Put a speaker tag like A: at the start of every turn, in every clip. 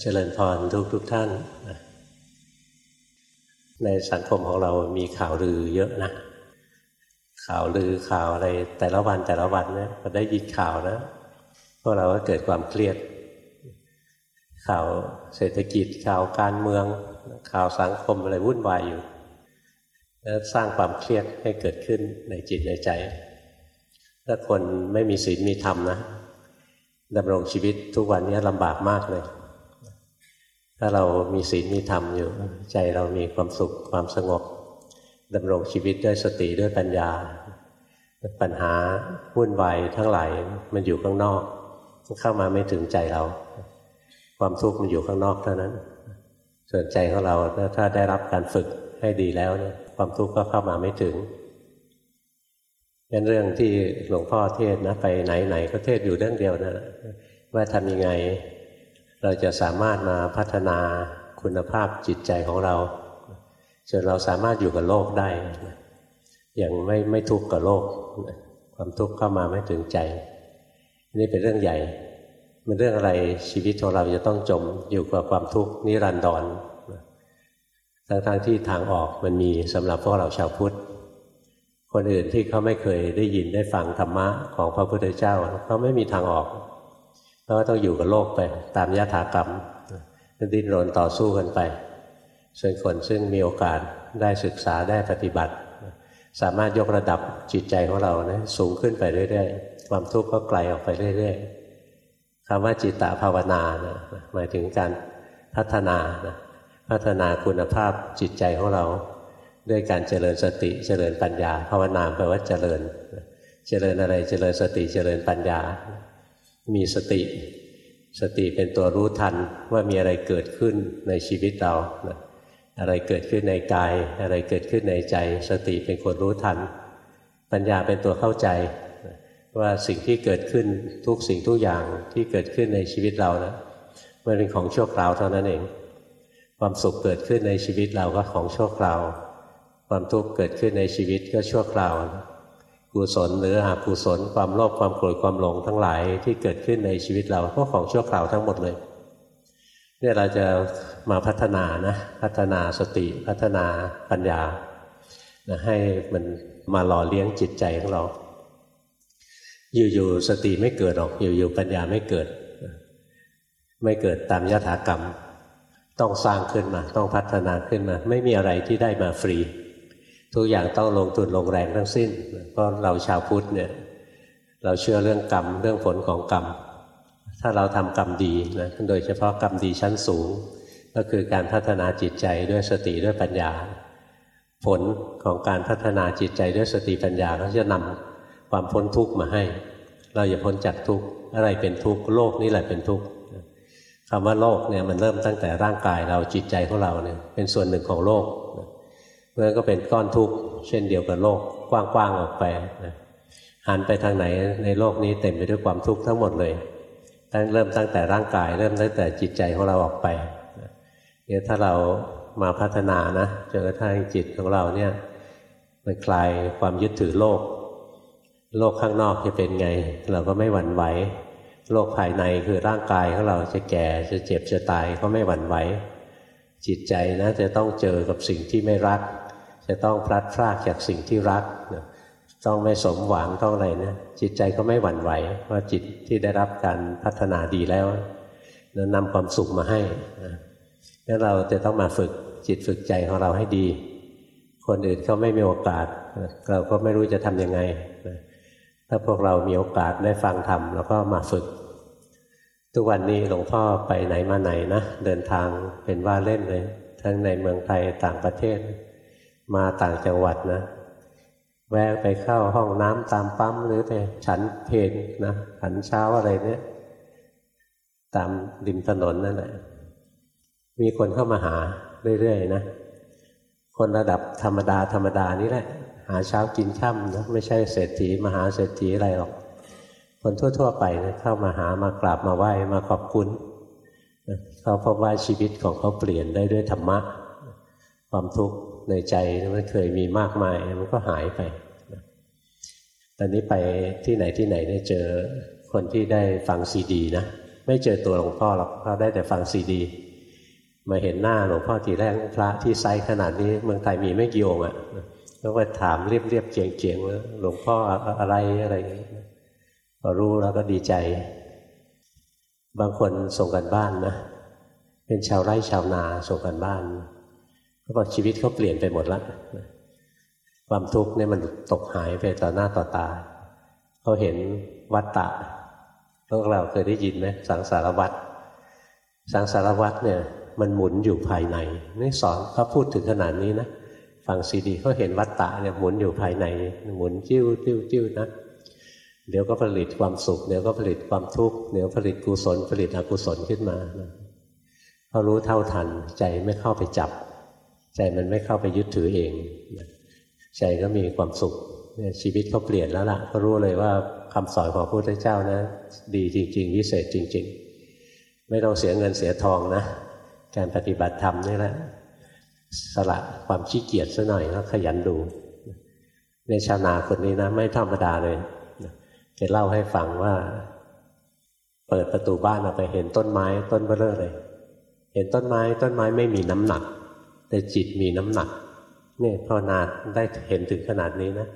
A: เจริญพรทุกทุกท่าน ในสังคมของเรามีข่าวลือเยอะนะ ข่าวลือข่าวอะไรแต่ละวันแต่ละวันเนี่ยพอได้ยินข่าวนะพวกเราก็เกิดความเครียด ข่าวเศรษฐกิจข่าวการเมือง ข่าวสังคมอะไรวุ่นวายอยู่แล้วสร้างความเครียดให้เกิดขึ้นในจิตในใจ ถ้าคนไม่มีศีลมีธรรมนะดำรงชีวิตทุกวันนี้ลำบากมากเลย ถ้าเรามีศีลมีธรรมอยู่ ใจเรามีความสุขความสงบดำรงชีวิตด้วยสติด้วยปัญญา ปัญหาวุ่นวายทั้งหลายมันอยู่ข้างนอก เข้ามาไม่ถึงใจเรา ความทุกข์มันอยู่ข้างนอกเท่านั้น ส่วนใจของเราถ้าได้รับการฝึกให้ดีแล้วเนี่ยความทุกข์ก็เข้ามาไม่ถึงเป็นเรื่องที่หลวงพ่อเทศนะไปไหนๆก็เทศอยู่เรื่องเดียวนะว่าทำยังไง เราจะสามารถมาพัฒนาคุณภาพจิตใจของเราจนเราสามารถอยู่กับโลกได้ อย่างไม่ไม่ทุกข์กับโลก ความทุกข์เข้ามาไม่ถึงใจ นี่เป็นเรื่องใหญ่มันเรื่องอะไรชีวิตของเราจะต้องจมอยู่กับความทุกข์นิรันดรทั้งๆทที่ทางออกมันมีสำหรับพวกเราชาวพุทธ คนอื่นที่เขาไม่เคยได้ยินได้ฟังธรรมะของพระพุทธเจ้าเขาไม่มีทางออก เพราะว่าต้องอยู่กับโลกไป ตามยถากรรมดิ้นรนต่อสู้กันไป ส่วนคนซึ่งมีโอกาสได้ศึกษาได้ปฏิบัติ สามารถยกระดับจิตใจของเรานะสูงขึ้นไปเรื่อยๆ ความทุกข์ก็ไกลออกไปเรื่อยๆคำว่าจิตตภาวนานะหมายถึงการพัฒนานะพัฒนาคุณภาพจิตใจของเรา ด้วยการเจริญสติเจริญปัญญา ภาวนาแปลว่าเจริญ เจริญอะไรเจริญสติเจริญปัญญา มีสติ สติเป็นตัวรู้ทันว่ามีอะไรเกิดขึ้นในชีวิตเรา อะไรเกิดขึ้นในกาย อะไรเกิดขึ้นในใจ สติเป็นคนรู้ทัน ปัญญาเป็นตัวเข้าใจ ว่าสิ่งที่เกิดขึ้นทุกสิ่งทุกอย่างที่เกิดขึ้นในชีวิตเรานะมันเป็นของชั่วคราวเท่านั้นเอง ความสุขเกิดขึ้นในชีวิตเราก็ของชั่วคราว ความทุกข์เกิดขึ้นในชีวิตก็ชั่วคราว กุศลหรืออกุศลความโลภความโกรธความหลงทั้งหลายที่เกิดขึ้นในชีวิตเราก็ของชั่วคราวทั้งหมดเลยเนี่ยเราจะมาพัฒนานะพัฒนาสติพัฒนาปัญญานะให้มันมาหล่อเลี้ยงจิตใจของเรา อยู่ๆสติไม่เกิดหรอกอยู่ๆปัญญาไม่เกิด ไม่เกิดตามยถากรรม ต้องสร้างขึ้นมา ต้องพัฒนาขึ้นมา ไม่มีอะไรที่ได้มาฟรี ทุกอย่างต้องลงทุนลงแรงทั้งสิ้น เพราะเราชาวพุทธเนี่ยเราเชื่อเรื่องกรรมเรื่องผลของกรรม ถ้าเราทำกรรมดีนะโดยเฉพาะกรรมดีชั้นสูง ก็คือการพัฒนาจิตใจด้วยสติด้วยปัญญา ผลของการพัฒนาจิตใจด้วยสติปัญญาก็จะนำความพ้นทุกข์มาให้ เราอย่าพ้นจากทุกข์อะไรเป็นทุกข์โลกนี่แหละเป็นทุกข์คำว่าโลกเนี่ยมันเริ่มตั้งแต่ร่างกายเราจิตใจของเราเนี่ยเป็นส่วนหนึ่งของโลกเพราะ นั้นก็เป็นก้อนทุกข์เช่นเดียวกับโลกกว้างๆออกไปนะหันไปทางไหนในโลกนี้เต็มไปด้วยความทุกข์ทั้งหมดเลยตั้งเริ่มตั้งแต่ร่างกาย เริ่มตั้งแต่จิตใจของเราออกไปเนี่ยถ้าเรามาพัฒนานะจนกระทั่งจิตของเราเนี่ยมันคลายความยึดถือโลก โลกข้างนอกจะเป็นไง เราก็ไม่หวั่นไหว โลกภายในคือร่างกายของเราจะแก่จะเจ็บจะตายก็ไม่หวั่นไหว จิตใจนะจะต้องเจอกับสิ่งที่ไม่รัก จะต้องพลัดพรากจากสิ่งที่รักต้องไม่สมหวังต้องอะไรเนี่ยจิตใจก็ไม่หวั่นไหวเพราะจิตที่ได้รับการพัฒนาดีแล้วแล้วนำความสุขมาให้งั้นเราจะต้องมาฝึกจิตฝึกใจของเราให้ดี คนอื่นเขาไม่มีโอกาส เราก็ไม่รู้จะทำยังไงถ้าพวกเรามีโอกาสได้ฟังธรรมแล้วก็มาฝึก ทุกวันนี้หลวงพ่อไปไหนมาไหนนะ เดินทางเป็นว่าเล่นเลย ทั้งในเมืองไทยต่างประเทศ มาต่างจังหวัดนะ แวะไปเข้าห้องน้ำตามปั๊มหรือไปฉันเพลนะฉันเช้าอะไรเนี่ย ตามริมถนนนั่นแหละ มีคนเข้ามาหาเรื่อยๆนะ คนระดับธรรมดาธรรมดานี่แหละ หาเช้ากินค่ำนะไม่ใช่เศรษฐีมหาเศรษฐีอะไรหรอก คนทั่ว ๆ ไปนะเข้ามาหามากราบมาไหว้มาขอบคุณเขาพบว่าชีวิตของเขาเปลี่ยนได้ด้วยธรรมะ ความทุกข์ ในใจมันเคยมีมากมายมันก็หายไป ตอนนี้ไปที่ไหนที่ไหนได้เจอคนที่ได้ฟังซีดีนะไม่เจอตัวหลวงพ่อหรอกเขาได้แต่ฟังซีดี มาเห็นหน้าหลวงพ่อทีแรกพระที่ไซส์ขนาดนี้เมืองไทยมีไม่กี่องค์อะแล้วก็ถามเรียบเรียบเจียงเจียงแล้วหลวงพ่ออะไรอะไรอย่างนี้พอรู้แล้วก็ดีใจ บางคนส่งกันบ้านนะเป็นชาวไร่ชาวนาส่งกันบ้าน เขาบอกชีวิตเขาเปลี่ยนไปหมดแล้วความทุกข์เนี่ยมันตกหายไปต่อหน้าต่อตาเขาเห็นวัตตะพวกเราเคยได้ยินไหมสังสารวัตรสังสารวัตรเนี่ย มันหมุนอยู่ภายในนี่สอนเขาพูดถึงขนาดนี้นะฟังซีดีเขาเห็นวัตตะเนี่ยหมุนอยู่ภายในหมุนจิ้วจิ้วจิ้วนะเดี๋ยวก็ผลิตความสุขเดี๋ยวก็ผลิตความทุกข์เดี๋ยวผลิตกุศลผลิตอกุศลขึ้นมาเขารู้เท่าทันใจไม่เข้าไปจับ ใจมันไม่เข้าไปยึดถือเองใจก็มีความสุขชีวิตเขาเปลี่ยนแล้วล่ะเขารู้เลยว่าคำสอนของพระพุทธเจ้านะ ดีจริง ๆ วิเศษจริง ๆ ไม่ต้องเสียเงินเสียทองนะ การปฏิบัติธรรมนี่แหละสละความขี้เกียจซะหน่อยแล้วขยันดู ในชาวนาคนนี้นะ ไม่ธรรมดาเลยจะเล่าให้ฟังว่า เปิดประตูบ้านออกไปเห็นต้นไม้ต้นเบลอเลย เห็นต้นไม้ต้นไม้ไม่มีน้ำหนัก แต่จิตมีน้ำหนักเนี่ยพอนาได้เห็นถึงขนาดนี้นะ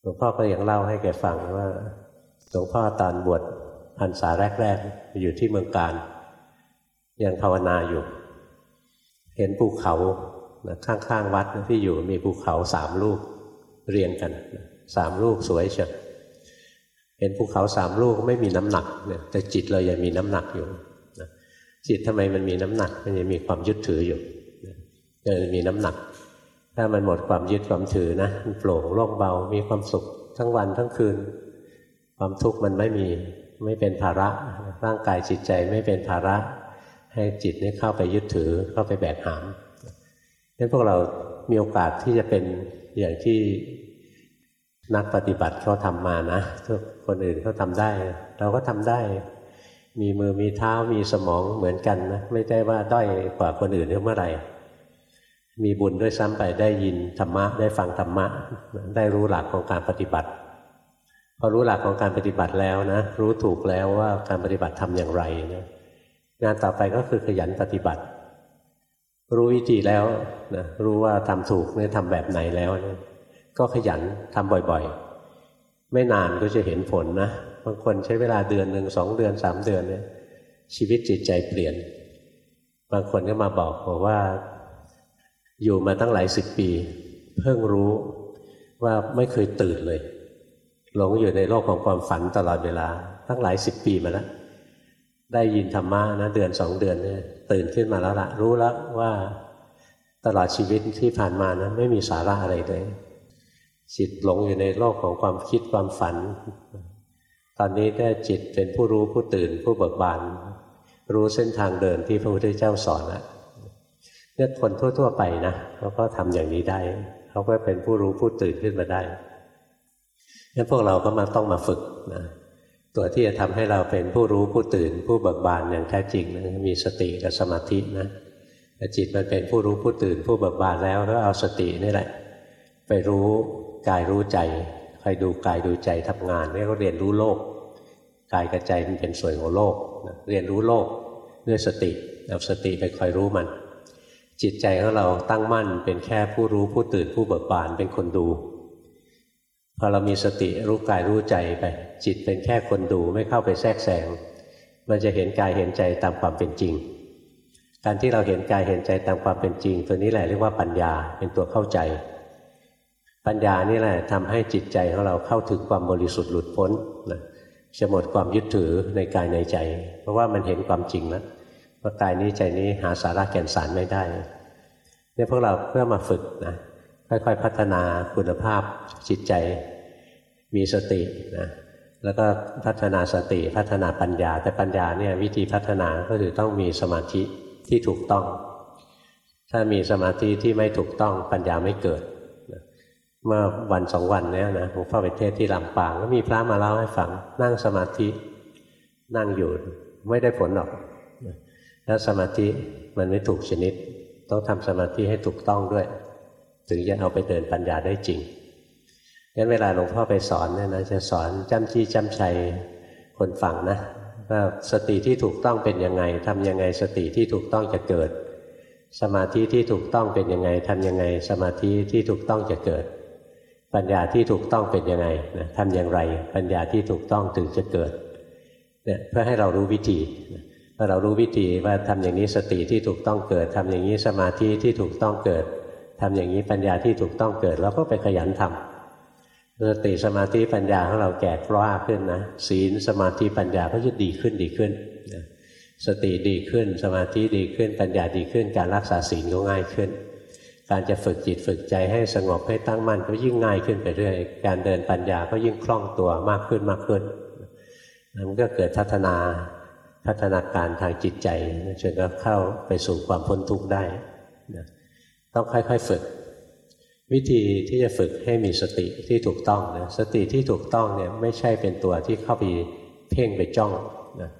A: หลวงพ่อก็ยังเล่าให้แกฟังว่าหลวงพ่อตอนบวชพรรษาแรกๆอยู่ที่เมืองการ ยังภาวนาอยู่ เห็นภูเขาข้างๆวัดที่อยู่มีภูเขาสามลูกเรียงกันสามลูกสวยเชียเห็นภูเขาสามลูกไม่มีน้ำหนักเนี่ยแต่จิตเรายังมีน้ำหนักอยู่จิตทำไมมันมีน้ำหนักมันยังมีความยึดถืออยู่ ยังมีน้ำหนัก ถ้ามันหมดความยึดความถือนะมันโปร่งโล่งเบา มีความสุขทั้งวันทั้งคืน ความทุกข์มันไม่มีไม่เป็นภาระ ร่างกายจิตใจไม่เป็นภาระ ให้จิตนี้เข้าไปยึดถือเข้าไปแบกหามนั้นพวกเรามีโอกาสที่จะเป็นอย่างที่นักปฏิบัติเขาทำมานะทุกคนอื่นเขาทำได้ เราก็ทำได้ มีมือมีเท้ามีสมองเหมือนกันนะไม่ได้ว่าด้อยกว่าคนอื่นเมื่อไหร่ มีบุญด้วยซ้ำไปได้ยินธรรมะได้ฟังธรรมะ ได้รู้หลักของการปฏิบัติ พอรู้หลักของการปฏิบัติแล้วนะ รู้ถูกแล้วว่าการปฏิบัติทำอย่างไรนะงานต่อไปก็คือขยันปฏิบัติ รู้วิธีแล้วนะรู้ว่าทำถูกเนี่ยทำแบบไหนแล้วนะก็ขยันทำบ่อยๆ ไม่นานก็จะเห็นผลนะบางคนใช้เวลาเดือนหนึ่งสองเดือนสามเดือนเนี่ยชีวิตจิตใจเปลี่ยน บางคนก็มาบอกบอกว่า อยู่มาตั้งหลายสิบปี เพิ่งรู้ว่าไม่เคยตื่นเลย หลงอยู่ในโลกของความฝันตลอดเวลา ตั้งหลายสิบปีมาแล้ว ได้ยินธรรมะนะเดือนสองเดือนเนี่ยตื่นขึ้นมาแล้วละรู้แล้วว่าตลอดชีวิตที่ผ่านมานะไม่มีสาระอะไรเลยจิตหลงอยู่ในโลกของความคิดความฝัน ตอนนี้ได้จิตเป็นผู้รู้ผู้ตื่นผู้เบิกบานรู้เส้นทางเดินที่พระพุทธเจ้าสอนแล้ว เนี่ยคนทั่ว ๆ ไปนะเขาก็ทำอย่างนี้ได้เขาก็เป็นผู้รู้ผู้ตื่นขึ้นมาได้งั้นพวกเราก็มาต้องมาฝึกนะตัวที่จะทำให้เราเป็นผู้รู้ผู้ตื่น ผู้เบิกบานอย่างแท้จริงนะมีสติกับสมาธินะแต่จิตมันเป็นผู้รู้ผู้ตื่น ผู้เบิกบานแล้วก็เอาสตินี่แหละ ไปรู้กายรู้ใจคอยดูกายดูใจทำงานนี่ก็เรียนรู้โลกกายกับใจมันเป็นส่วนของโลกเรียนรู้โลกด้วยสติเอาสติไปคอยรู้มัน จิตใจของเราตั้งมั่น เป็นแค่ผู้รู้ผู้ตื่นผู้เบิกบานเป็นคนดูพอเรามีสติรู้กายรู้ใจไป จิตเป็นแค่คนดูไม่เข้าไปแทรกแซงมันจะเห็นกายเห็นใจตามความเป็นจริง การที่เราเห็นกายเห็นใจตามความเป็นจริง ตัวนี้แหละเรียกว่าปัญญาเป็นตัวเข้าใจ ปัญญานี่แหละทำให้จิตใจของเราเข้าถึงความบริสุทธิ์หลุดพ้นนะจะหมดความยึดถือในกายในใจ เพราะว่ามันเห็นความจริงแล้ว ว่ากายนี้ใจนี้หาสาระแก่นสารไม่ได้เนี่ยพวกเราเพื่อมาฝึกนะค่อยๆพัฒนาคุณภาพจิตใจมีสตินะแล้วก็พัฒนาสติพัฒนาปัญญา แต่ปัญญาเนี่ยวิธีพัฒนาก็คือต้องมีสมาธิที่ถูกต้อง ถ้ามีสมาธิที่ไม่ถูกต้องปัญญาไม่เกิดเมื่อวันสองวันเนี้ยนะผมเข้าไปเทศที่ลำปางก็มีพระมาเล่าให้ฟังนั่งสมาธินั่งอยู่ไม่ได้ผลหรอก แล้วสมาธิมันไม่ถูกชนิด ต้องทำสมาธิให้ถูกต้องด้วย ถึงจะเอาไปเดินปัญญาได้จริงงั้นเวลาหลวงพ่อไปสอนเนี่ยนะจะสอนจ้ำจี้จ้ำชัยคนฟังนะว่าสติที่ถูกต้องเป็นยังไงทำยังไงสติที่ถูกต้องจะเกิด สมาธิที่ถูกต้องเป็นยังไงทำยังไง สมาธิที่ถูกต้องจะเกิด ปัญญาที่ถูกต้องเป็นยังไงนะทำอย่างไร ปัญญาที่ถูกต้องถึงจะเกิดเนี่ยเพื่อให้เรารู้วิธีเอเรารู้วิธีว่าทำอย่างนี้สติที่ถูกต้องเกิดทำอย่างนี้สมาธิที่ถูกต้องเกิดทำอย่างนี้ปัญญาที่ถูกต้องเกิด แล้วก็ไปขยันทำสติสมาธิปัญญาของเราแก่กล้าขึ้นนะศีลสมาธิปัญญาก็จะดีขึ้นดีขึ้นสติดีขึ้น สมาธิดีขึ้นปัญญาดีขึ้น การรักษาศีลก็ง่ายขึ้น การจะฝึกจิตฝึกใจให้สงบให้ตั้งมั่นก็ยิ่งง่ายขึ้นไปเรื่อยการเดินปัญญาก็ยิ่งคล่องตัวมากขึ้นมากขึ้นมันก็เกิดพัฒนา พัฒนาการทางจิตใจจนก็เข้าไปสู่ความพ้นทุกข์ได้นะต้องค่อยๆฝึก วิธีที่จะฝึกให้มีสติที่ถูกต้องนะสติที่ถูกต้องเนี่ยไม่ใช่เป็นตัวที่เข้าไปเพ่งไปจ้องนะ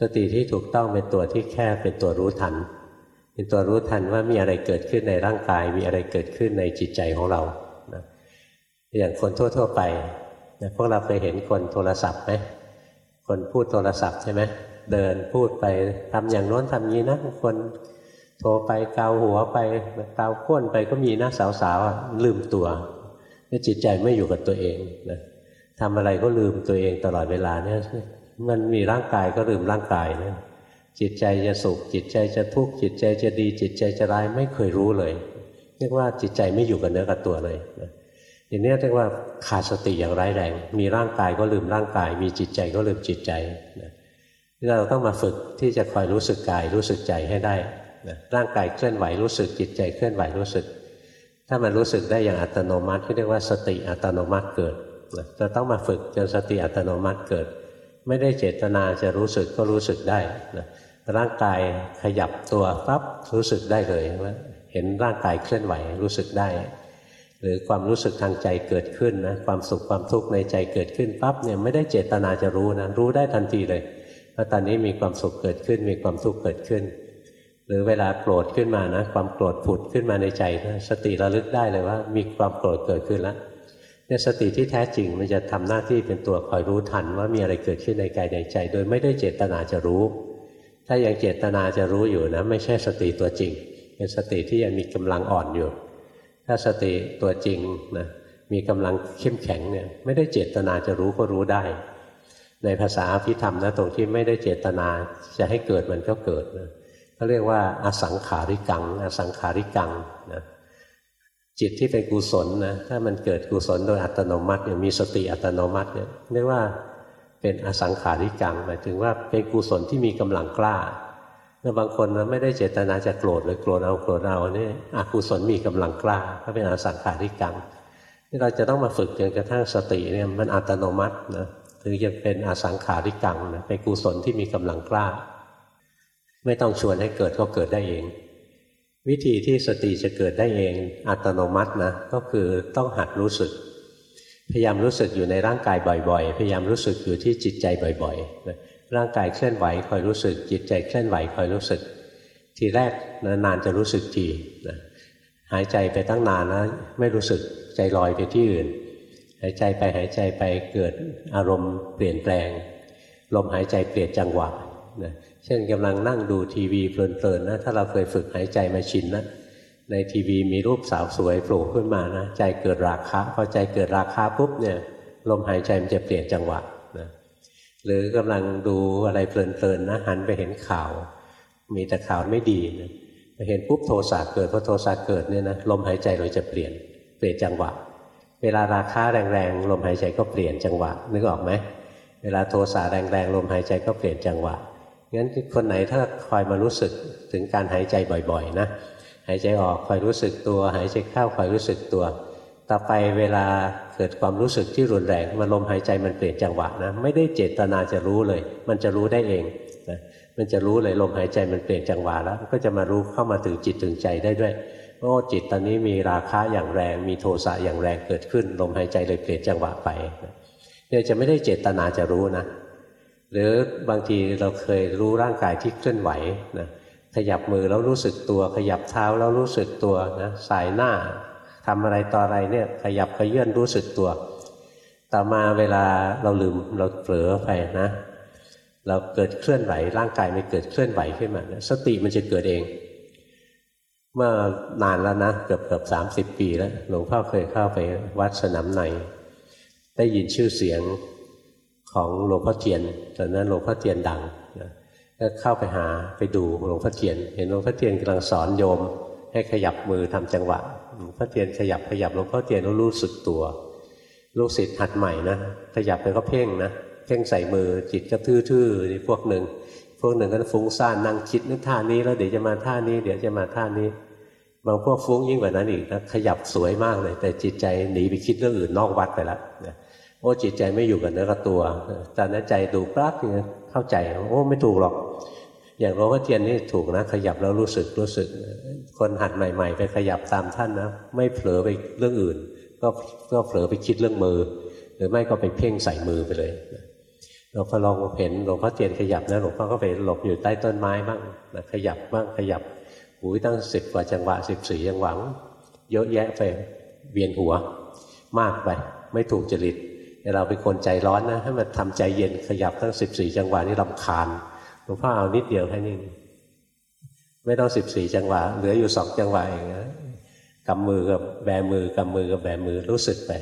A: สติที่ถูกต้องเป็นตัวที่แค่เป็นตัวรู้ทัน เป็นตัวรู้ทันว่ามีอะไรเกิดขึ้นในร่างกาย มีอะไรเกิดขึ้นในจิตใจของเรานะอย่างคนทั่ว ๆ ไปนะพวกเราเคยเห็นคนโทรศัพท์ไหมคนพูดโทรศัพท์ใช่ไหม เดินพูดไปทำอย่างโน้นทำนี้นะคนโทรไปเกาหัวไปเกาข้นไปก็มีนะสาวๆลืมตัวจิตใจไม่อยู่กับตัวเองนะทำอะไรก็ลืมตัวเองตลอดเวลาเนี่ยมันมีร่างกายก็ลืมร่างกายนะจิตใจจะสุข จิตใจจะทุกข์จิตใจจะดี จิตใจจะร้ายไม่เคยรู้เลยเรียกว่าจิตใจไม่อยู่กับเนื้อกับตัวเลยนะอย่างนี้เรียกว่าขาดสติอย่างร้ายแรง มีร่างกายก็ลืมร่างกาย มีจิตใจก็ลืมจิตใจนะ เราต้องมาฝึกที่จะคอยรู้สึกกายรู้สึกใจให้ได้นะร่างกายเคลื่อนไหวรู้สึกจิตใจเคลื่อนไหวรู้สึก ถ้ามันรู้สึกได้อย่างอัตโนมัติเรียกว่าสติอัตโนมัติเกิดนะจะต้องมาฝึกจนสติอัตโนมัติเกิด ไม่ได้เจตนาจะรู้สึกก็รู้สึกได้นะร่างกายขยับตัวปั๊บรู้สึกได้เลยว่าเห็นร่างกายเคลื่อนไหวรู้สึกได้ หรือความรู้สึกทางใจเกิดขึ้นนะความสุขความทุกข์ในใจเกิดขึ้นปั๊บเนี่ยไม่ได้เจตนาจะรู้นะรู้ได้ทันทีเลย ว่าตอนนี้มีความสุขเกิดขึ้น มีความทุกข์เกิดขึ้น หรือเวลาโกรธขึ้นมานะ ความโกรธผุดขึ้นมาในใจนะสติระลึกได้เลยว่า มีความโกรธเกิดขึ้นแล้วเนี่ยสติที่แท้จริงมันจะทำหน้าที่เป็นตัวคอยรู้ทันว่ามีอะไรเกิดขึ้นในกายในใจ โดยไม่ได้เจตนาจะรู้ ถ้ายังเจตนาจะรู้อยู่นะ ไม่ใช่สติตัวจริง เป็นสติที่ยังมีกำลังอ่อนอยู่ ถ้าสติตัวจริงนะมีกำลังเข้มแข็งเนี่ยไม่ได้เจตนาจะรู้ก็รู้ได้ ในภาษาพิธรรมนะตรงที่ไม่ได้เจตนาจะให้เกิดมันก็เกิดนะเขาเรียกว่าอสังขาริกัง อสังขาริกังนะจิตที่เป็นกุศลนะถ้ามันเกิดกุศลโดยอัตโนมัติเนี่ยมีสติอัตโนมัติเนี่ยเรียกว่าเป็นอสังขาริกังหมายถึงว่าเป็นกุศลที่มีกำลังกล้าแล้วบางคนนะไม่ได้เจตนาจะโกรธเลยโกรธเอาโกรธเอาเนี่ยอกุศลมีกำลังกล้าก็เป็นอสังขาริกังที่เราจะต้องมาฝึกจนกระทั่งสติเนี่ยมันอัตโนมัตินะ ถึงจะเป็นอสังขาริกังนะเป็นกุศลที่มีกำลังกล้า ไม่ต้องชวนให้เกิดก็เกิดได้เอง วิธีที่สติจะเกิดได้เอง อัตโนมัตินะก็คือต้องหัดรู้สึก พยายามรู้สึกอยู่ในร่างกายบ่อยๆ พยายามรู้สึกอยู่ที่จิตใจบ่อยๆนะร่างกายเคลื่อนไหวคอยรู้สึก จิตใจเคลื่อนไหวคอยรู้สึก ทีแรกนานจะรู้สึกทีนะหายใจไปตั้งนานแล้วไม่รู้สึกใจลอยไปที่อื่น หายใจไปหายใจไปเกิดอารมณ์เปลี่ยนแปลง ลมหายใจเปลี่ยนจังหวะนะเช่นกำลังนั่งดูทีวีเพลินๆนะถ้าเราเคยฝึกหายใจมาชินนะในทีวีมีรูปสาวสวยโผล่ขึ้นมานะใจเกิดราคะพอใจเกิดราคะปุ๊บเนี่ยลมหายใจมันจะเปลี่ยนจังหวะนะหรือกำลังดูอะไรเพลินๆนะหันไปเห็นข่าว มีแต่ข่าวไม่ดีนะเห็นปุ๊บโทสะเกิดพอโทสะเกิดเนี่ยนะลมหายใจเราจะเปลี่ยนเปลี่ยนจังหวะ เวลาราคาแรงๆลมหายใจก็เปลี่ยนจังหวะนึกออกไหมเวลาโทสะแรงๆลมหายใจก็เปลี่ยนจังหวะงั้นคนไหนถ้าคอยมารู้สึกถึงการหายใจบ่อยๆนะหายใจออกคอยรู้สึกตัว หายใจเข้าคอยรู้สึกตัว ต่อไปเวลาเกิดความรู้สึกที่รุนแรงมันลมหายใจมันเปลี่ยนจังหวะนะไม่ได้เจตนาจะรู้เลย มันจะรู้ได้เองนะมันจะรู้เลยลมหายใจมันเปลี่ยนจังหวะแล้ว ก็จะมารู้เข้ามาถึงจิตถึงใจได้ด้วย โอ้จิตตอนนี้มีราคะอย่างแรง มีโทสะอย่างแรงเกิดขึ้นลมหายใจเลยเปลี่ยนจังหวะไปเนี่ยจะไม่ได้เจตนาจะรู้นะ หรือบางทีเราเคยรู้ร่างกายที่เคลื่อนไหวนะขยับมือแล้วรู้สึกตัว ขยับเท้าแล้วรู้สึกตัวนะสายหน้าทำอะไรต่ออะไรเนี่ยขยับขยื่นรู้สึกตัว ต่อมาเวลาเราลืมเราเผลอไปนะ เราเกิดเคลื่อนไหวร่างกายมันเกิดเคลื่อนไหวขึ้นมาสติมันจะเกิดเอง เมื่อนานแล้วนะเกือบเกือบสามสิบปีแล้วหลวงพ่อเคยเข้าไปวัดสนามในได้ยินชื่อเสียงของหลวงพ่อเทียนตอนนั้นหลวงพ่อเทียนดังก็เข้าไปหาไปดูหลวงพ่อเทียน เห็นหลวงพ่อเทียนกำลังสอนโยม ให้ขยับมือทำจังหวะหลวงพ่อเทียนขยับขยับหลวงพ่อเทียนรู้สึกตัวลูกศิษย์หัดใหม่นะขยับไปก็เพ่งนะเพ่งใส่มือจิตก็ทื่อๆนี่พวกหนึ่ง พวกหนึ่งก็ฟุ้งซ่านนั่งคิดนึกท่านี้แล้วเดี๋ยวจะมาท่านี้ เดี๋ยวจะมาท่านี้ บางพวกฟุ้งยิ่งกว่านั้นอีกนะขยับสวยมากเลย แต่จิตใจหนีไปคิดเรื่องอื่นนอกวัดไปแล้วนะโอ้จิตใจไม่อยู่กับเนื้อกับตัวตอนนั้นใจดูปลั๊กเงี้เข้าใจโอ้ไม่ถูกหรอก อย่างหลวงพ่อเทียนนี่ถูกนะ ขยับแล้วรู้สึกรู้สึก คนหัดใหม่ ๆ ไปขยับตามท่านนะไม่เผลอไปเรื่องอื่น ก็ก็เผลอไปคิดเรื่องมือ หรือไม่ก็ไปเพ่งใส่มือไปเลย เราพอลองเห็นหลวงพ่อเทียนขยับนะหลวงพ่อก็ไปหลบอยู่ใต้ต้นไม้บ้างนะขยับบ้างขยับหูตั้งสิบกว่าจังหวะสิบสี่จังหวะเยอะแยะไปเวียนหัว มากไป ไม่ถูกจริตเราเป็นคนใจร้อนนะให้มันทำใจเย็นขยับตั้งสิบสี่จังหวะนี่ลำคาญหลวงพ่อเอานิดเดียวแค่นี้ไม่ต้องสิบสี่จังหวะ เหลืออยู่สองจังหวะเองนะกำมือกับแบมือกำมือกับแบมือรู้สึกไป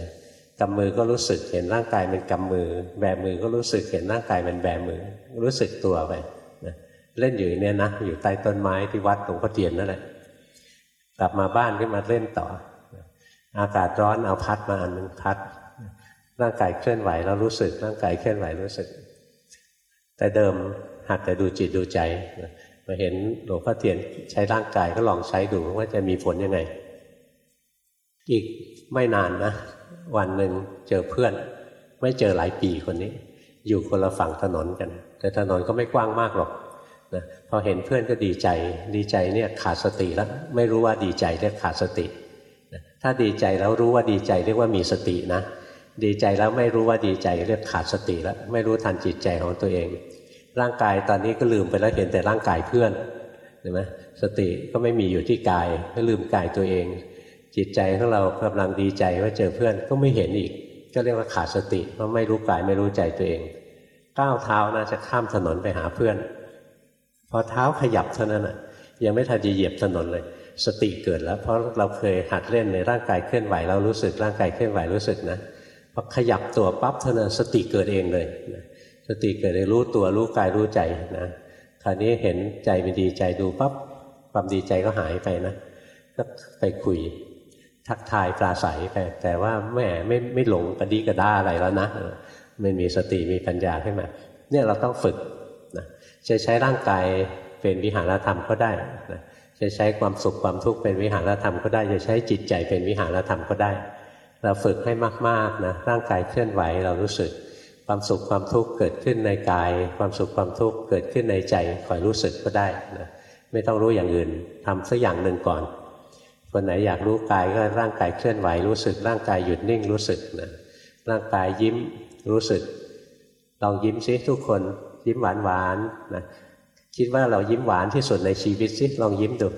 A: กำมือก็รู้สึกเห็นร่างกายเป็นกำมือ แบมือก็รู้สึกเห็นร่างกายเป็นแบมือ รู้สึกตัวไปนะเล่นอยู่เนี่ยนะอยู่ใต้ต้นไม้ที่วัดหลวงพ่อเทียนนั่นแหละกลับมาบ้านก็มาเล่นต่อ อากาศร้อนเอาพัดมาอันหนึ่งพัด ร่างกายเคลื่อนไหวแล้วรู้สึก ร่างกายเคลื่อนไหวรู้สึก แต่เดิมหัดแต่ดูจิตดูใจมาเห็นหลวงพ่อเทียนใช้ร่างกายก็ลองใช้ดูว่าจะมีผลยังไง อีกไม่นานนะ วันหนึ่งเจอเพื่อน ไม่เจอหลายปีคนนี้ อยู่คนละฝั่งถนนกัน แต่ถนนก็ไม่กว้างมากหรอกนะพอเห็นเพื่อนก็ดีใจ ดีใจเนี่ยขาดสติแล้ว ไม่รู้ว่าดีใจเรียกขาดสตินะถ้าดีใจแล้วรู้ว่าดีใจเรียกว่ามีสตินะดีใจแล้วไม่รู้ว่าดีใจเรียกขาดสติแล้ว ไม่รู้ทันจิตใจของตัวเอง ร่างกายตอนนี้ก็ลืมไปแล้วเห็นแต่ร่างกายเพื่อนเห็นไหมสติก็ไม่มีอยู่ที่กายก็ลืมกายตัวเอง จิตใจของเรากำลังดีใจว่าเจอเพื่อนก็ไม่เห็นอีก ก็เรียกว่าขาดสติเพราะไม่รู้กายไม่รู้ใจตัวเอง ก้าวเท้านะจะข้ามถนนไปหาเพื่อน พอเท้าขยับเท่านั้นอะ ยังไม่ทันจะเหยียบถนนเลย สติเกิดแล้ว เพราะเราเคยหัดเล่นในร่างกายเคลื่อนไหวเรารู้สึกร่างกายเคลื่อนไหวรู้สึกนะพอขยับตัวปั๊บเท่านั้นสติเกิดเองเลยสติเกิดเลยรู้ตัวรู้กายรู้ใจนะคราวนี้เห็นใจเป็นดีใจดูปั๊บความดีใจก็หายไปนะก็ไปคุย ทักทายปราศัยไปแต่ว่าแม่ไม่ไม่หลงกระดีกระด้าอะไรแล้วนะไม่มีสติมีปัญญาขึ้นมา เนี่ยเราต้องฝึกนะจะใช้ร่างกายเป็นวิหารธรรมก็ได้นะจะใช้ความสุขความทุกข์เป็นวิหารธรรมก็ได้ จะใช้จิตใจเป็นวิหารธรรมก็ได้ เราฝึกให้มากๆนะร่างกายเคลื่อนไหวเรารู้สึก ความสุขความทุกข์เกิดขึ้นในกาย ความสุขความทุกข์เกิดขึ้นในใจคอยรู้สึกก็ได้นะไม่ต้องรู้อย่างอื่นทำสักอย่างหนึ่งก่อน คนไหนอยากรู้กายก็ร่างกายเคลื่อนไหวรู้สึก ร่างกายหยุดนิ่งรู้สึกนะร่างกายยิ้มรู้สึก ลองยิ้มซิทุกคนยิ้มหวานหวานนะคิดว่าเรายิ้มหวานที่สุดในชีวิตซิลองยิ้มดู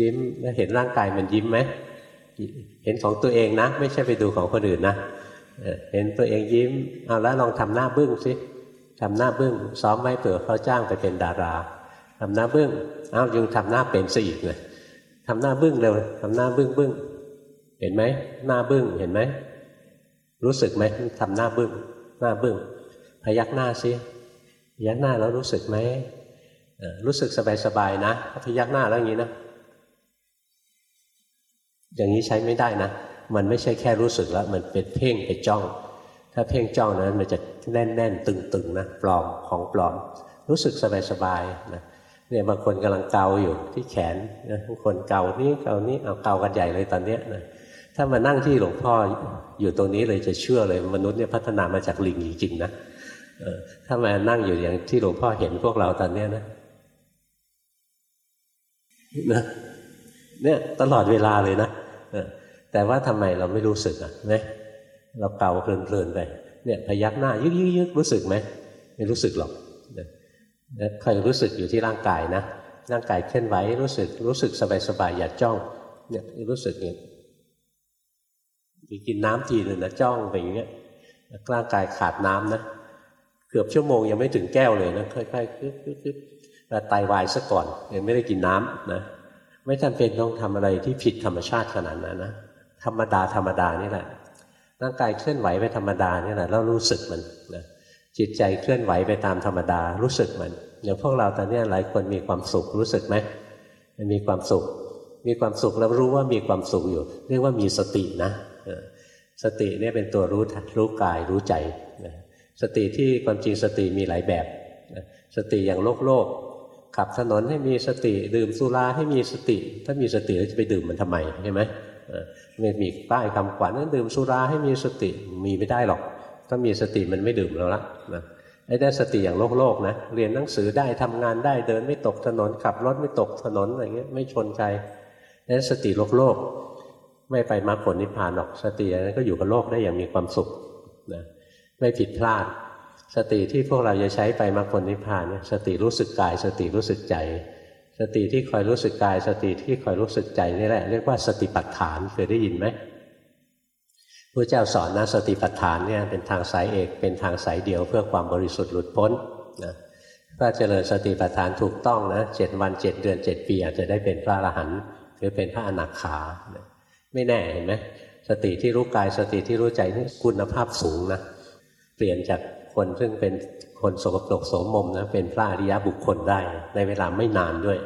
A: ยิ้มแล้วเห็นร่างกายมันยิ้มไหมเห็นของตัวเองนะ ไม่ใช่ไปดูของคนอื่นนะเห็นตัวเองยิ้มเอาแล้วลองทำหน้าบึ้งซิทำหน้าบึ้งซ้อมไว้เผื่อเขาจ้างไปเป็นดาราทำหน้าบึ้งเอายังทำหน้าเป็นซะอีกเลย ทำหน้าบึ้งเร็วทำหน้าบึ้งบึ้งเห็นไหมหน้าบึ้งเห็นไหมรู้สึกไหมทำหน้าบึ้งหน้าบึ้งพยักหน้าซิพยักหน้าแล้วรู้สึกไหมรู้สึกสบายๆนะพยักหน้าแล้วอย่างนี้นะอย่างนี้ใช้ไม่ได้นะมันไม่ใช่แค่รู้สึกแล้ว มันเป็นเพ่งไปจ้อง ถ้าเพ่งจ้องนั้นมันจะแน่นๆตึงๆนะปลอมของปลอม รู้สึกสบายๆนะ เนี่ยบางคนกำลังเกาอยู่ที่แขนนะบางคนเกานี้เกานี้เอาเกากันใหญ่เลยตอนเนี้ยนะถ้ามานั่งที่หลวงพ่ออยู่ตรงนี้เลยจะเชื่อเลยมนุษย์เนี่ยพัฒนามาจากลิงจริงๆนะถ้ามานั่งอยู่อย่างที่หลวงพ่อเห็นพวกเราตอนเนี้ยนะนะเนี่ยตลอดเวลาเลยนะแต่ว่าทำไมเราไม่รู้สึกอะไหมเราเกาเพลินๆไปเนี่ยพยักหน้ายึกๆรู้สึกไหมไม่รู้สึกหรอก คอยรู้สึกอยู่ที่ร่างกายนะ ร่างกายเคลื่อนไหวรู้สึกรู้สึกสบายๆอย่าจ้อง เนี่ยรู้สึกอย่างกินน้ำทีหนึ่งนะจ้องไปอย่างเงี้ยร่างกายขาดน้ำนะเกือบชั่วโมงยังไม่ถึงแก้วเลยนะค่อยๆคึบๆแล้วไตวายซะก่อนยังไม่ได้กินน้ำนะไม่จำเป็นต้องทำอะไรที่ผิดธรรมชาติขนาดนั้นนะธรรมดาธรรมดานี่แหละร่างกายเคลื่อนไหวไปธรรมดานี่แหละแล้วรู้สึกมันนะ จิตใจเคลื่อนไหวไปตามธรรมดารู้สึกมันอย่างพวกเราตอนนี้หลายคนมีความสุขรู้สึกไหมมันมีความสุข มีความสุขแล้วรู้ว่ามีความสุขอยู่ เรียกว่ามีสตินะสติเนี่ยเป็นตัวรู้รู้กายรู้ใจสติที่ความจริงสติมีหลายแบบ สติอย่างโลกโลกขับถนนให้มีสติดื่มสุราให้มีสติ ถ้ามีสติแล้วจะไปดื่มมันทำไมใช่ไหมไม่มีป้ายคำขวัญนั้นดื่มสุราให้มีสติมีไม่ได้หรอก ถ้ามีสติมันไม่ดื่มแล้วละนะไอ้ได้สติอย่างโลกโลกนะเรียนหนังสือได้ทำงานได้เดินไม่ตกถนนขับรถไม่ตกถนนอะไรเงี้ยไม่ชนใครนั่นสติโลกโลก ไม่ไปมรรคผลนิพพานหรอก สตินั้นก็อยู่กับโลกได้อย่างมีความสุขนะไม่ผิดพลาด สติที่พวกเราจะใช้ไปมรรคผลนิพพานเนี่ยสติรู้สึกกาย สติรู้สึกใจ สติที่คอยรู้สึกกาย สติที่คอยรู้สึกใจนี่แหละเรียกว่าสติปัฏฐานเคยได้ยินไหม พระเจ้าสอนนะสติปัฏฐานเนี่ยเป็นทางสายเอกเป็นทางสายเดียวเพื่อความบริสุทธิ์หลุดพ้นนะถ้าเจริญสติปัฏฐานถูกต้องนะเจ็ดวันเจ็ดเดือนเจ็ดปีอาจจะได้เป็นพระอรหันต์หรือเป็นพระอนาคาไม่แน่เห็นไหมสติที่รู้กายสติที่รู้ใจนี่คุณภาพสูงนะเปลี่ยนจากคนซึ่งเป็นคนสกปรกโสมมนะเป็นพระอริยบุคคลได้ ในเวลาไม่นานด้วย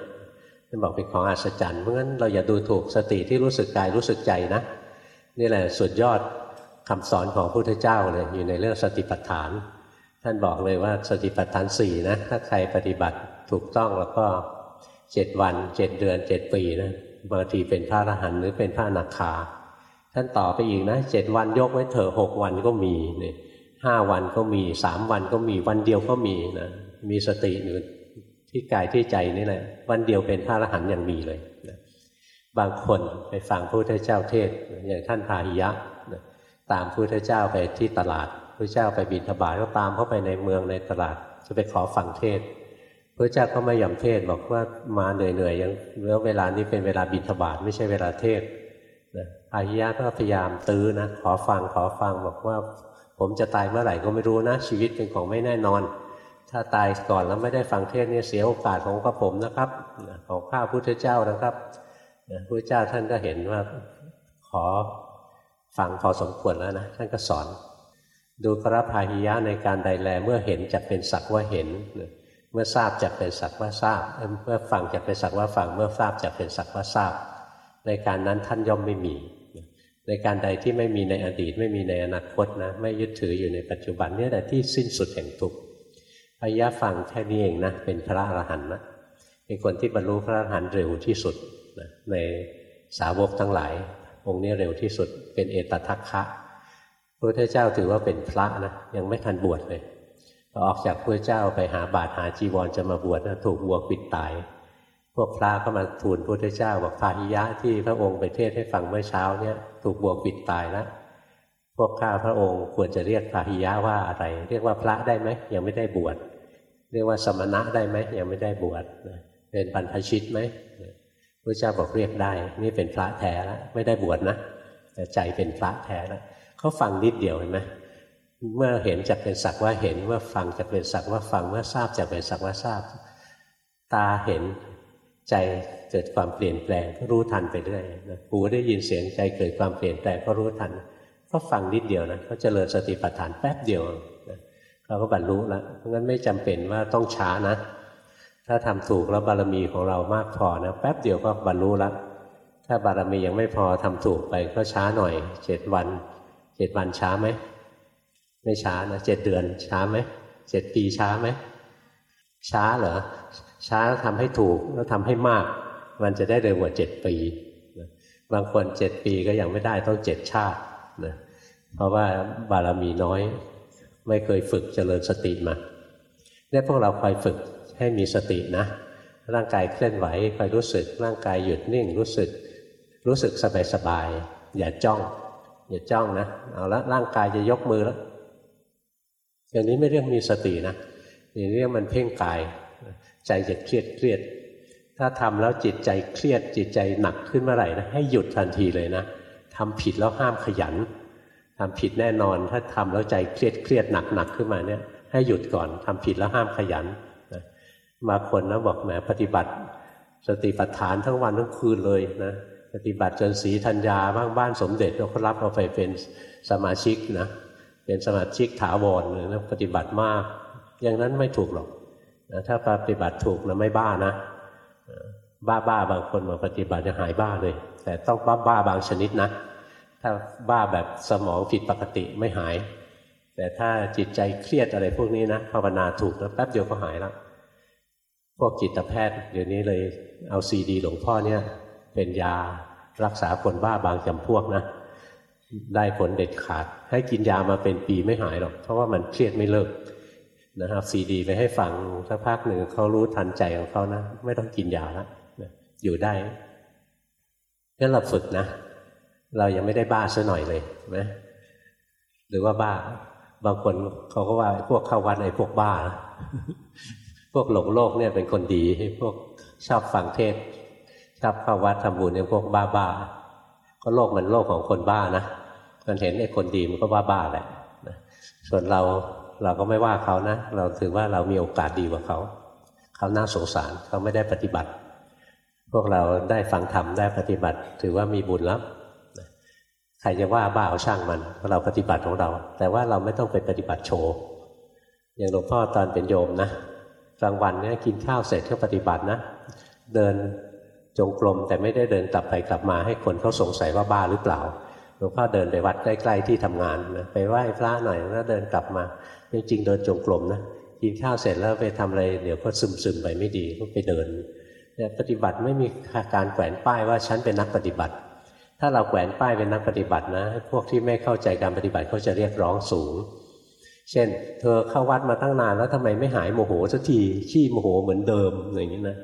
A: นี่บอกเป็นของอัศจรรย์เพราะงั้นเราอย่าดูถูกสติที่รู้สึกกายรู้สึกใจนะ นี่แหละสุดยอดคำสอนของพระพุทธเจ้าเลยอยู่ในเรื่องสติปัฏฐาน ท่านบอกเลยว่าสติปัฏฐานสี่นะถ้าใครปฏิบัติถูกต้องแล้วก็เจ็ดวันเจ็ดเดือนเจ็ดปีนะบางทีเป็นพระอรหันต์หรือเป็นพระอนาคาท่านต่อไปอีกนะเจ็ดวันยกไว้เถอะหกวันก็มีเนี่ยห้าวันก็มีสามวันก็มีวันเดียวก็มีนะมีสติอยู่ที่กายที่ใจนี่แหละวันเดียวเป็นพระอรหันต์ยังมีเลย บางคนไปฟังพระพุทธเจ้าเทศอย่างท่านพาหิยะ ตามพระพุทธเจ้าไปที่ตลาดพระเจ้าไปบินทบาทก็ตามเข้าไปในเมืองในตลาด จะไปขอฟังเทศพระเจ้าก็ไม่ยอมเทศบอกว่ามาเหนื่อยๆยังแล้วเวลานี้เป็นเวลาบินทบาทไม่ใช่เวลาเทศนะอาหิยะก็พยายามตื้อนะขอฟังขอฟังบอกว่า ผมจะตายเมื่อไหร่ก็ไม่รู้นะ ชีวิตเป็นของไม่แน่นอน ถ้าตายก่อนแล้วไม่ได้ฟังเทศเนี่ยเสียโอกาสของพระผมนะครับ ของข้าพุทธเจ้านะครับ พระเจ้าท่านก็เห็นว่าขอฟังพอสมควรแล้วนะท่านก็สอน ดูกระพาหิยะในการใดแล เมื่อเห็นจะเป็นสักว่าเห็น เมื่อทราบจะเป็นสักว่าทราบ เมื่อฟังจะเป็นสักว่าฟัง เมื่อทราบจะเป็นสักว่าทราบ ในการนั้นท่านย่อมไม่มี ในการใดที่ไม่มีในอดีต ไม่มีในอนาคตนะไม่ยึดถืออยู่ในปัจจุบันนี่แหละที่สิ้นสุดแห่งทุกข์พยะฟังแค่นี้เองนะเป็นพระอรหันต์นะเป็นคนที่บรรลุพระอรหันต์เร็วที่สุด ในสาวกทั้งหลาย องค์นี้เร็วที่สุดเป็นเอตทัคคะพระพุทธเจ้าถือว่าเป็นพระนะยังไม่ทันบวชเลยอออกจากพระเจ้าไปหาบาตรหาจีวรจะมาบวชนะถูกวัวปิดตาย พวกพระก็มาทูลพระพุทธเจ้าบอกพาหิยะที่พระองค์ไปเทศให้ฟังเมื่อเช้าเนี่ยถูกวัวปิดตายแล้วพวกข้าพระองค์ควรจะเรียกพาหิยะว่าอะไร เรียกว่าพระได้ไหมยังไม่ได้บวชเรียกว่าสมณะได้ไหมยังไม่ได้บวชเป็นบรรพชิตไหม ระเจ้าบอกเรียกได้ นี่เป็นพระแท้แล้วไม่ได้บวชนะ แต่ใจเป็นพระแท้แล้วเขาฟังนิดเดียวเห็นไหมเมื่อเห็นจะเป็นสักว่าเห็นเมื่อฟังจะเป็นสักว่าฟังเมื่อทราบจะเป็นสักว่าทราบ ตาเห็นใจเกิดความเปลี่ยนแปลงก็รู้ทันไปเรื่อยนะหูได้ยินเสียงใจเกิดความเปลี่ยนแปลงก็รู้ทัน ก็ฟังนิดเดียวนะเขาเจริญสติปัฏฐานแป๊บเดียวนะเขาก็บรรลุแล้วเพราะงั้นไม่จำเป็นว่าต้องช้านะ ถ้าทำถูกแล้วบารมีของเรามากพอนะแป๊บเดียวก็บรรลุแล้วถ้าบารมียังไม่พอทำถูกไปก็ช้าหน่อยเจ็ดวันเจ็ดวันช้าไหมไม่ช้านะเจ็ดเดือนช้าไหมเจ็ดปีช้าไหมช้าเหรอช้าแล้วทำให้ถูกแล้วทำให้มาก มันจะได้เร็วกว่าเจ็ดปีบางคนเจ็ดปีก็ยังไม่ได้ต้องเจ็ดชาตินะเพราะว่าบารมีน้อย ไม่เคยฝึกเจริญสติมาเนี่ยพวกเราคอยฝึก ให้มีสตินะ ร่างกายเคลื่อนไหวคอยรู้สึก ร่างกายหยุดนิ่งรู้สึก รู้สึกสบายสบายอย่าจ้อง อย่าจ้องนะเอาละร่างกายจะยกมือแล้วอย่างนี้ไม่เรียกมีสตินะอย่างนี้มันเพ่งกาย ใจจะเครียดเครียด ถ้าทำแล้วจิตใจเครียดจิตใจหนักขึ้นเมื่อไหร่นะให้หยุดทันทีเลยนะทำผิดแล้วห้ามขยันทำผิดแน่นอนถ้าทำแล้วใจเครียดเครียดหนักหนักขึ้นมาเนี่ยให้หยุดก่อนทำผิดแล้วห้ามขยัน มาคนนะบอกแหมปฏิบัติ สติปัฏฐานทั้งวันทั้งคืนเลยนะปฏิบัติจนสีธัญญาบ้างบ้านสมเด็จเราก็รับเอาไปเป็นสมาชิกนะเป็นสมาชิกถาวรเลยนะปฏิบัติมาก อย่างนั้นไม่ถูกหรอกนะถ้าปฏิบัติถูกนะไม่บ้านะ บ้าบ้าบางคนมาปฏิบัติจะหายบ้าเลย แต่ต้องบ้าบ้าบางชนิดนะถ้าบ้าแบบสมองผิดปกติไม่หาย แต่ถ้าจิตใจเครียดอะไรพวกนี้นะภาวนาถูกแล้วแป๊บเดียวก็หายแล้ว พวกจิตแพทย์เดี๋ยวนี้เลยเอาซีดีหลวงพ่อเนี่ยเป็นยารักษาคนบ้าบางจำพวกนะ ได้ผลเด็ดขาด ให้กินยามาเป็นปีไม่หายหรอก เพราะว่ามันเครียดไม่เลิกนะครับซีดีไปให้ฟังสักพักหนึ่งเขารู้ทันใจของเขานะ ไม่ต้องกินยาแล้วอยู่ได้งั้นเราฝึกนะ เรายังไม่ได้บ้าซะหน่อยเลยไหมหรือว่าบ้า บางคนเขาก็ว่าพวกเข้าวัดไอ้พวกบ้า พวกหลงโลกเนี่ยเป็นคนดีพวกชอบฟังเทศชอบเข้าวัดทำบุญเนี่ยพวกบ้าบ้าก็โลกมันโลกของคนบ้านะมันเห็นไอ้คนดีมันก็บ้าบ้าแหละส่วนเราเราก็ไม่ว่าเขานะ เราถือว่าเรามีโอกาสดีกว่าเขา เขาน่าสงสารเขาไม่ได้ปฏิบัติ พวกเราได้ฟังธรรมได้ปฏิบัติ ถือว่ามีบุญแล้วใครจะว่าบ้าเอาช่างมันเราปฏิบัติของเรา แต่ว่าเราไม่ต้องไปปฏิบัติโชว์อย่างหลวงพ่อตอนเป็นโยมนะ กลางวันเนี่ยกินข้าวเสร็จก็ปฏิบัตินะ เดินจงกรมแต่ไม่ได้เดินกลับไปกลับมาให้คนเขาสงสัยว่าบ้าหรือเปล่าหลวงพ่อเดินไปวัดใกล้ ๆ ที่ทำงานนะไปไหว้พระหน่อยแล้วเดินกลับมาจริงๆเดินจงกรมนะกินข้าวเสร็จแล้วไปทำอะไรเดี๋ยวก็ซึมๆไปไม่ดีก็ไปเดินเนี่ปฏิบัติไม่มีการแขวนป้ายว่าฉันเป็นนักปฏิบัติ ถ้าเราแขวนป้ายเป็นนักปฏิบัตินะ พวกที่ไม่เข้าใจการปฏิบัติเขาจะเรียกร้องสูง เช่น เธอเข้าวัดมาตั้งนานแล้วทำไมไม่หายโมโหสักทีขี้โมโหเหมือนเดิมอย่างนี้นะ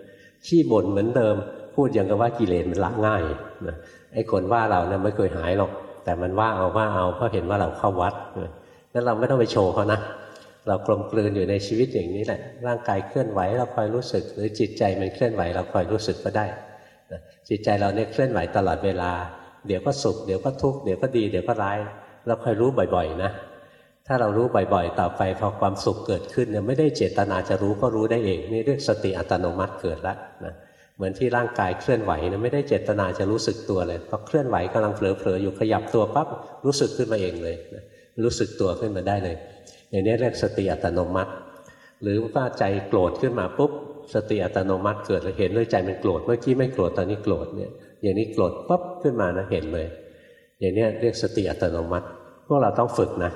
A: ขี้บ่นเหมือนเดิม พูดอย่างกับว่ากิเลสมันละง่ายนะไอ้คนว่าเราเนี่ยไม่เคยหายหรอก แต่มันว่าเอาว่าเอาเพราะเห็นว่าเราเข้าวัดนั้นเราไม่ต้องไปโชว์เขานะเรากลมกลืนอยู่ในชีวิตอย่างนี้แหละ ร่างกายเคลื่อนไหวเราคอยรู้สึก หรือจิตใจมันเคลื่อนไหวเราคอยรู้สึกก็ได้จิตใจเราเนี่ยเคลื่อนไหวตลอดเวลา เดี๋ยวก็สุข เดี๋ยวก็ทุกข์ เดี๋ยวก็ดี เดี๋ยวก็ร้าย เราคอยรู้บ่อยๆนะ ถ้าเรารู้บ่อยๆ ต่อไปพอความสุขเกิดขึ้นเนี่ยไม่ได้เจตนาจะรู้ก็รู้ได้เองนี่เรียกสติอัตโนมัติเกิดแล้วนะเหมือนที่ร่างกายเคลื่อนไหวนะไม่ได้เจตนาจะรู้สึกตัวเลยพอเคลื่อนไหวกำลังเผลอๆอยู่ขยับตัวปั๊บรู้สึกขึ้นมาเองเลยนะรู้สึกตัวขึ้นมาได้เลย อย่างนี้เรียกสติอัตโนมัติ หรือว่าใจโกรธขึ้นมาปุ๊บสติอัตโนมัติเกิดเลยเห็นเลยใจมันโกรธเมื่อกี้ไม่โกรธตอนนี้โกรธเนี่ยอย่างนี้โกรธปั๊บขึ้นมานะเห็นเลย อย่างนี้เรียกสติอัตโนมัติ พวกเราต้องฝึกนะ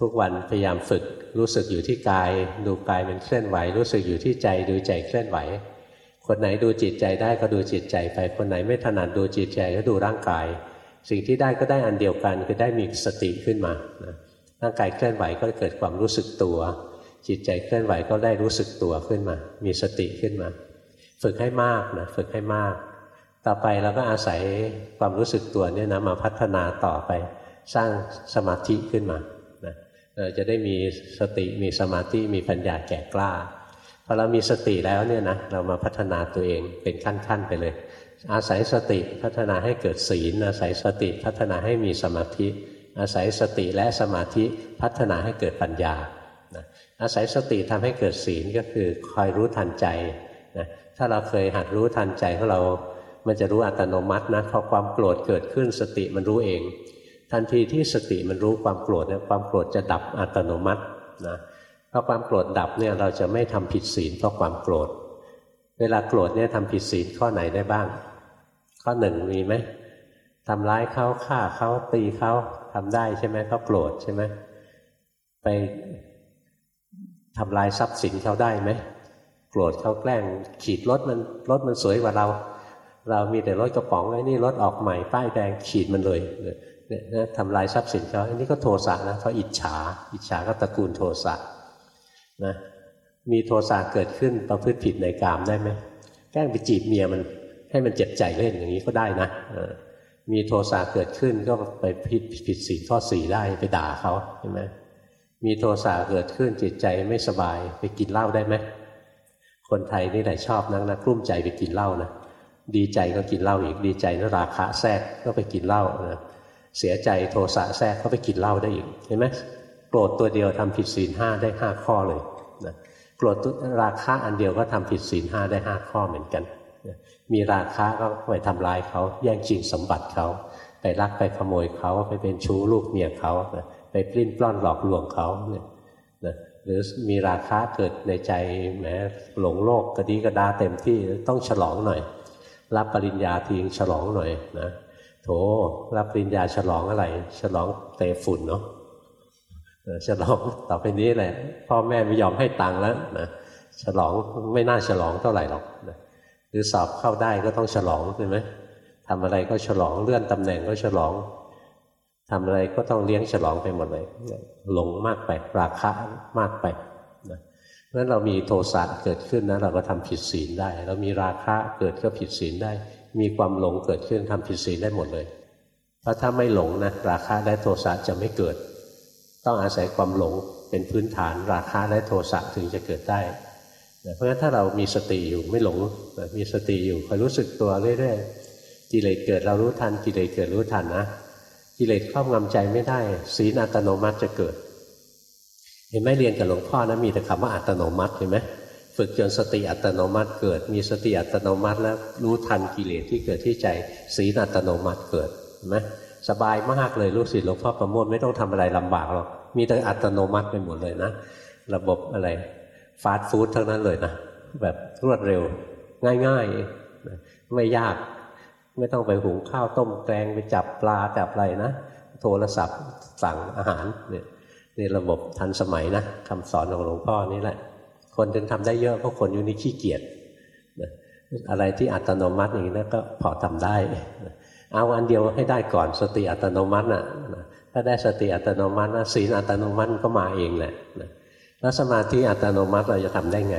A: ทุกวันพยายามฝึกรู้สึกอยู่ที่กาย ดูกายมันเคลื่อนไหว รู้สึกอยู่ที่ใจดูใจเคลื่อนไหว คนไหนดูจิตใจได้ก็ดูจิตใจไป คนไหนไม่ถนัดดูจิตใจก็ดูร่างกาย สิ่งที่ได้ก็ได้อันเดียวกันคือได้มีสติขึ้นมาร่างกายเคลื่อนไหวก็เกิดความรู้สึกตัว จิตใจเคลื่อนไหวก็ได้รู้สึกตัวขึ้นมา มีสติขึ้นมา ฝึกให้มากนะฝึกให้มาก ต่อไปเราก็อาศัยความรู้สึกตัวเนี่ยนะมาพัฒนาต่อไป สร้างสมาธิขึ้นมา นะจะได้มีสติมีสมาธิมีปัญญาแก่กล้าพอเรามีสติแล้วเนี่ยนะเรามาพัฒนาตัวเองเป็นขั้นๆไปเลย อาศัยสติพัฒนาให้เกิดศีล อาศัยสติพัฒนาให้มีสมาธิ อาศัยสติและสมาธิพัฒนาให้เกิดปัญญาอาศัยสติทำให้เกิดศีลก็คือคอยรู้ทันใจนะถ้าเราเคยหัดรู้ทันใจของเรา มันจะรู้อัตโนมัตินะพอความโกรธเกิดขึ้นสติมันรู้เอง ทันทีที่สติมันรู้ความโกรธเนี่ยความโกรธจะดับอัตโนมัตินะพอความโกรธดับเนี่ยเราจะไม่ทำผิดศีลเพราะความโกรธ เวลาโกรธเนี่ยทำผิดศีลข้อไหนได้บ้าง ข้อหนึ่งมีไหมทำร้ายเขาฆ่าเขาตีเขาทำได้ใช่ไหมเขาโกรธใช่ไหมไปทำลายทรัพย์สินเขาได้ไหมโกรธเขาแกล้งขีดรถมันรถมันสวยกว่าเรา เรามีแต่รถกระป๋องไอ้นี่รถออกใหม่ป้ายแดงขีดมันเลย เนี่ยทำลายทรัพย์สินเขาอันนี้ก็โทสะนะเขาะอิจฉา อิจฉาก็ตระกูลโทสะนะมีโทสะเกิดขึ้นประพฤติผิดในกามได้ไหมแกล้งไปจีบเมียมันให้มันเจ็บใจเล่นอย่างนี้ก็ได้นะมีโทสะเกิดขึ้นก็ไปผิดผิดศีลข้อสี่ได้ไปด่าเขาใช่ไหมมีโทสะเกิดขึ้นจิตใจไม่สบายไปกินเหล้าได้ไหมคนไทยนี่แหละชอบนักนะกลุ้มใจไปกินเหล้านะดีใจก็กินเหล้าอีกดีใจแล้วราคะแทรกก็ไปกินเหล้านะ เสียใจโทสะแทรกก็ไปกินเหล้าได้อีกเห็นไหมโกรธตัวเดียวทำผิดศีลห้าได้ห้าข้อเลยนะโกรธราคะอันเดียวก็ทำผิดศีลห้าได้ห้าข้อเหมือนกันนะมีราคะก็ไปทำลายเขาแย่งชิงสมบัติเขาไปรักไปขโมยเขาไปเป็นชู้ลูกเมียเขานะไปปลิ้นปล้อนหลอกลวงเขาเนี่ยนะหรือมีราคะเกิดในใจแหมหลงโลกกระดีกระดาเต็มที่ต้องฉลองหน่อย รับปริญญาทีฉลองหน่อยนะ โถรับปริญญาฉลองอะไร ฉลองเตะฝุ่นเนาะฉลองต่อไปนี้แหละ พ่อแม่ไม่ยอมให้ตังค์แล้วนะฉลองไม่น่าฉลองเท่าไหร่หรอกนะหรือสอบเข้าได้ก็ต้องฉลองใช่ไหมทำอะไรก็ฉลองเลื่อนตำแหน่งก็ฉลองทำอะไรก็ต้องเลี้ยงฉลองไปหมดเลยหลงมากไปราคะมากไปนะเพราะฉะนั้นเรามีโทสะเกิดขึ้นนะเราก็ทำผิดศีลได้ เรามีราคะเกิดก็ผิดศีลได้ มีความหลงเกิดขึ้นทำผิดศีลได้หมดเลย เพราะถ้าไม่หลงนะราคะและโทสะจะไม่เกิด ต้องอาศัยความหลงเป็นพื้นฐานราคะและโทสะถึงจะเกิดได้ เพราะฉะนั้นถ้าเรามีสติอยู่ไม่หลงมีสติอยู่คอยรู้สึกตัวเรื่อยๆกิเลสเกิดเรารู้ทันกิเลสเกิดรู้ทันนะกิเลสครอบงำใจไม่ได้ ศีลอัตโนมัติจะเกิด เห็นไหมเรียนกับหลวงพ่อนะมีแต่คำว่าอัตโนมัติเห็นไหม ฝึกจนสติอัตโนมัติเกิด มีสติอัตโนมัติแล้วรู้ทันกิเลสที่เกิดที่ใจศีลอัตโนมัติเกิดนไหมสบายมากเลยลูกศิษย์หลวงพ่อประโมทไม่ต้องทำอะไรลำบากหรอกมีแต่อัตโนมัติไปหมดเลยนะ ระบบอะไรฟาสต์ฟู้ดทั้งนั้นเลยนะแบบรวดเร็วง่ายๆ ไม่ยาก ไม่ต้องไปหุงข้าวต้มแกงไปจับปลาจับอะไรนะ โทรศัพท์สั่งอาหารเนี่ยนี่ระบบทันสมัยนะคำสอนของหลวงพ่อนี่แหละ คนจึงทำได้เยอะเพราะคนอยู่นี่ขี้เกียจอะไรที่อัตโนมัติอย่างนี้นะก็พอทำได้เอาอันเดียวให้ได้ก่อนสติอัตโนมัติน่ะถ้าได้สติอัตโนมัตินะศีลอัตโนมัติก็มาเองแหละแล้วสมาธิอัตโนมัติเราจะทำได้ไง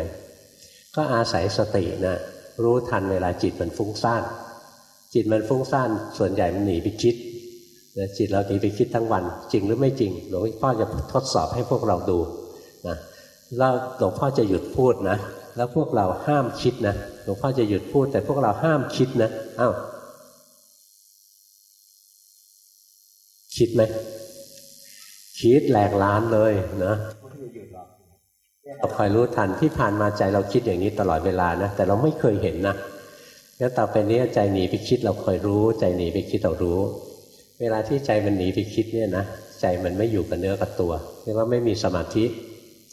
A: ก็อาศัยสตินะรู้ทันเวลาจิตมันฟุ้งซ่านจิตมันฟุ้งซ่านส่วนใหญ่มันหนีไปคิดจิตเราหนีไปคิดทั้งวัน จริงหรือไม่จริงหลวงพ่อจะทดสอบให้พวกเราดูนะ แล้วหลวงพ่อจะหยุดพูดนะ แล้วพวกเราห้ามคิดนะหลวงพ่อจะหยุดพูด แต่พวกเราห้ามคิดนะอ้าวคิดไหมคิดแหลกล้านเลยนะเราคอยรู้ทันที่ผ่านมาใจเราคิดอย่างนี้ตลอดเวลานะแต่เราไม่เคยเห็นนะแล้วต่อไปนี้ใจหนีไปคิดเราคอยรู้ ใจหนีไปคิดเรารู้ เวลาที่ใจมันหนีไปคิดเนี่ยนะใจมันไม่อยู่กับเนื้อกับตัวเรียกว่าไม่มีสมาธิ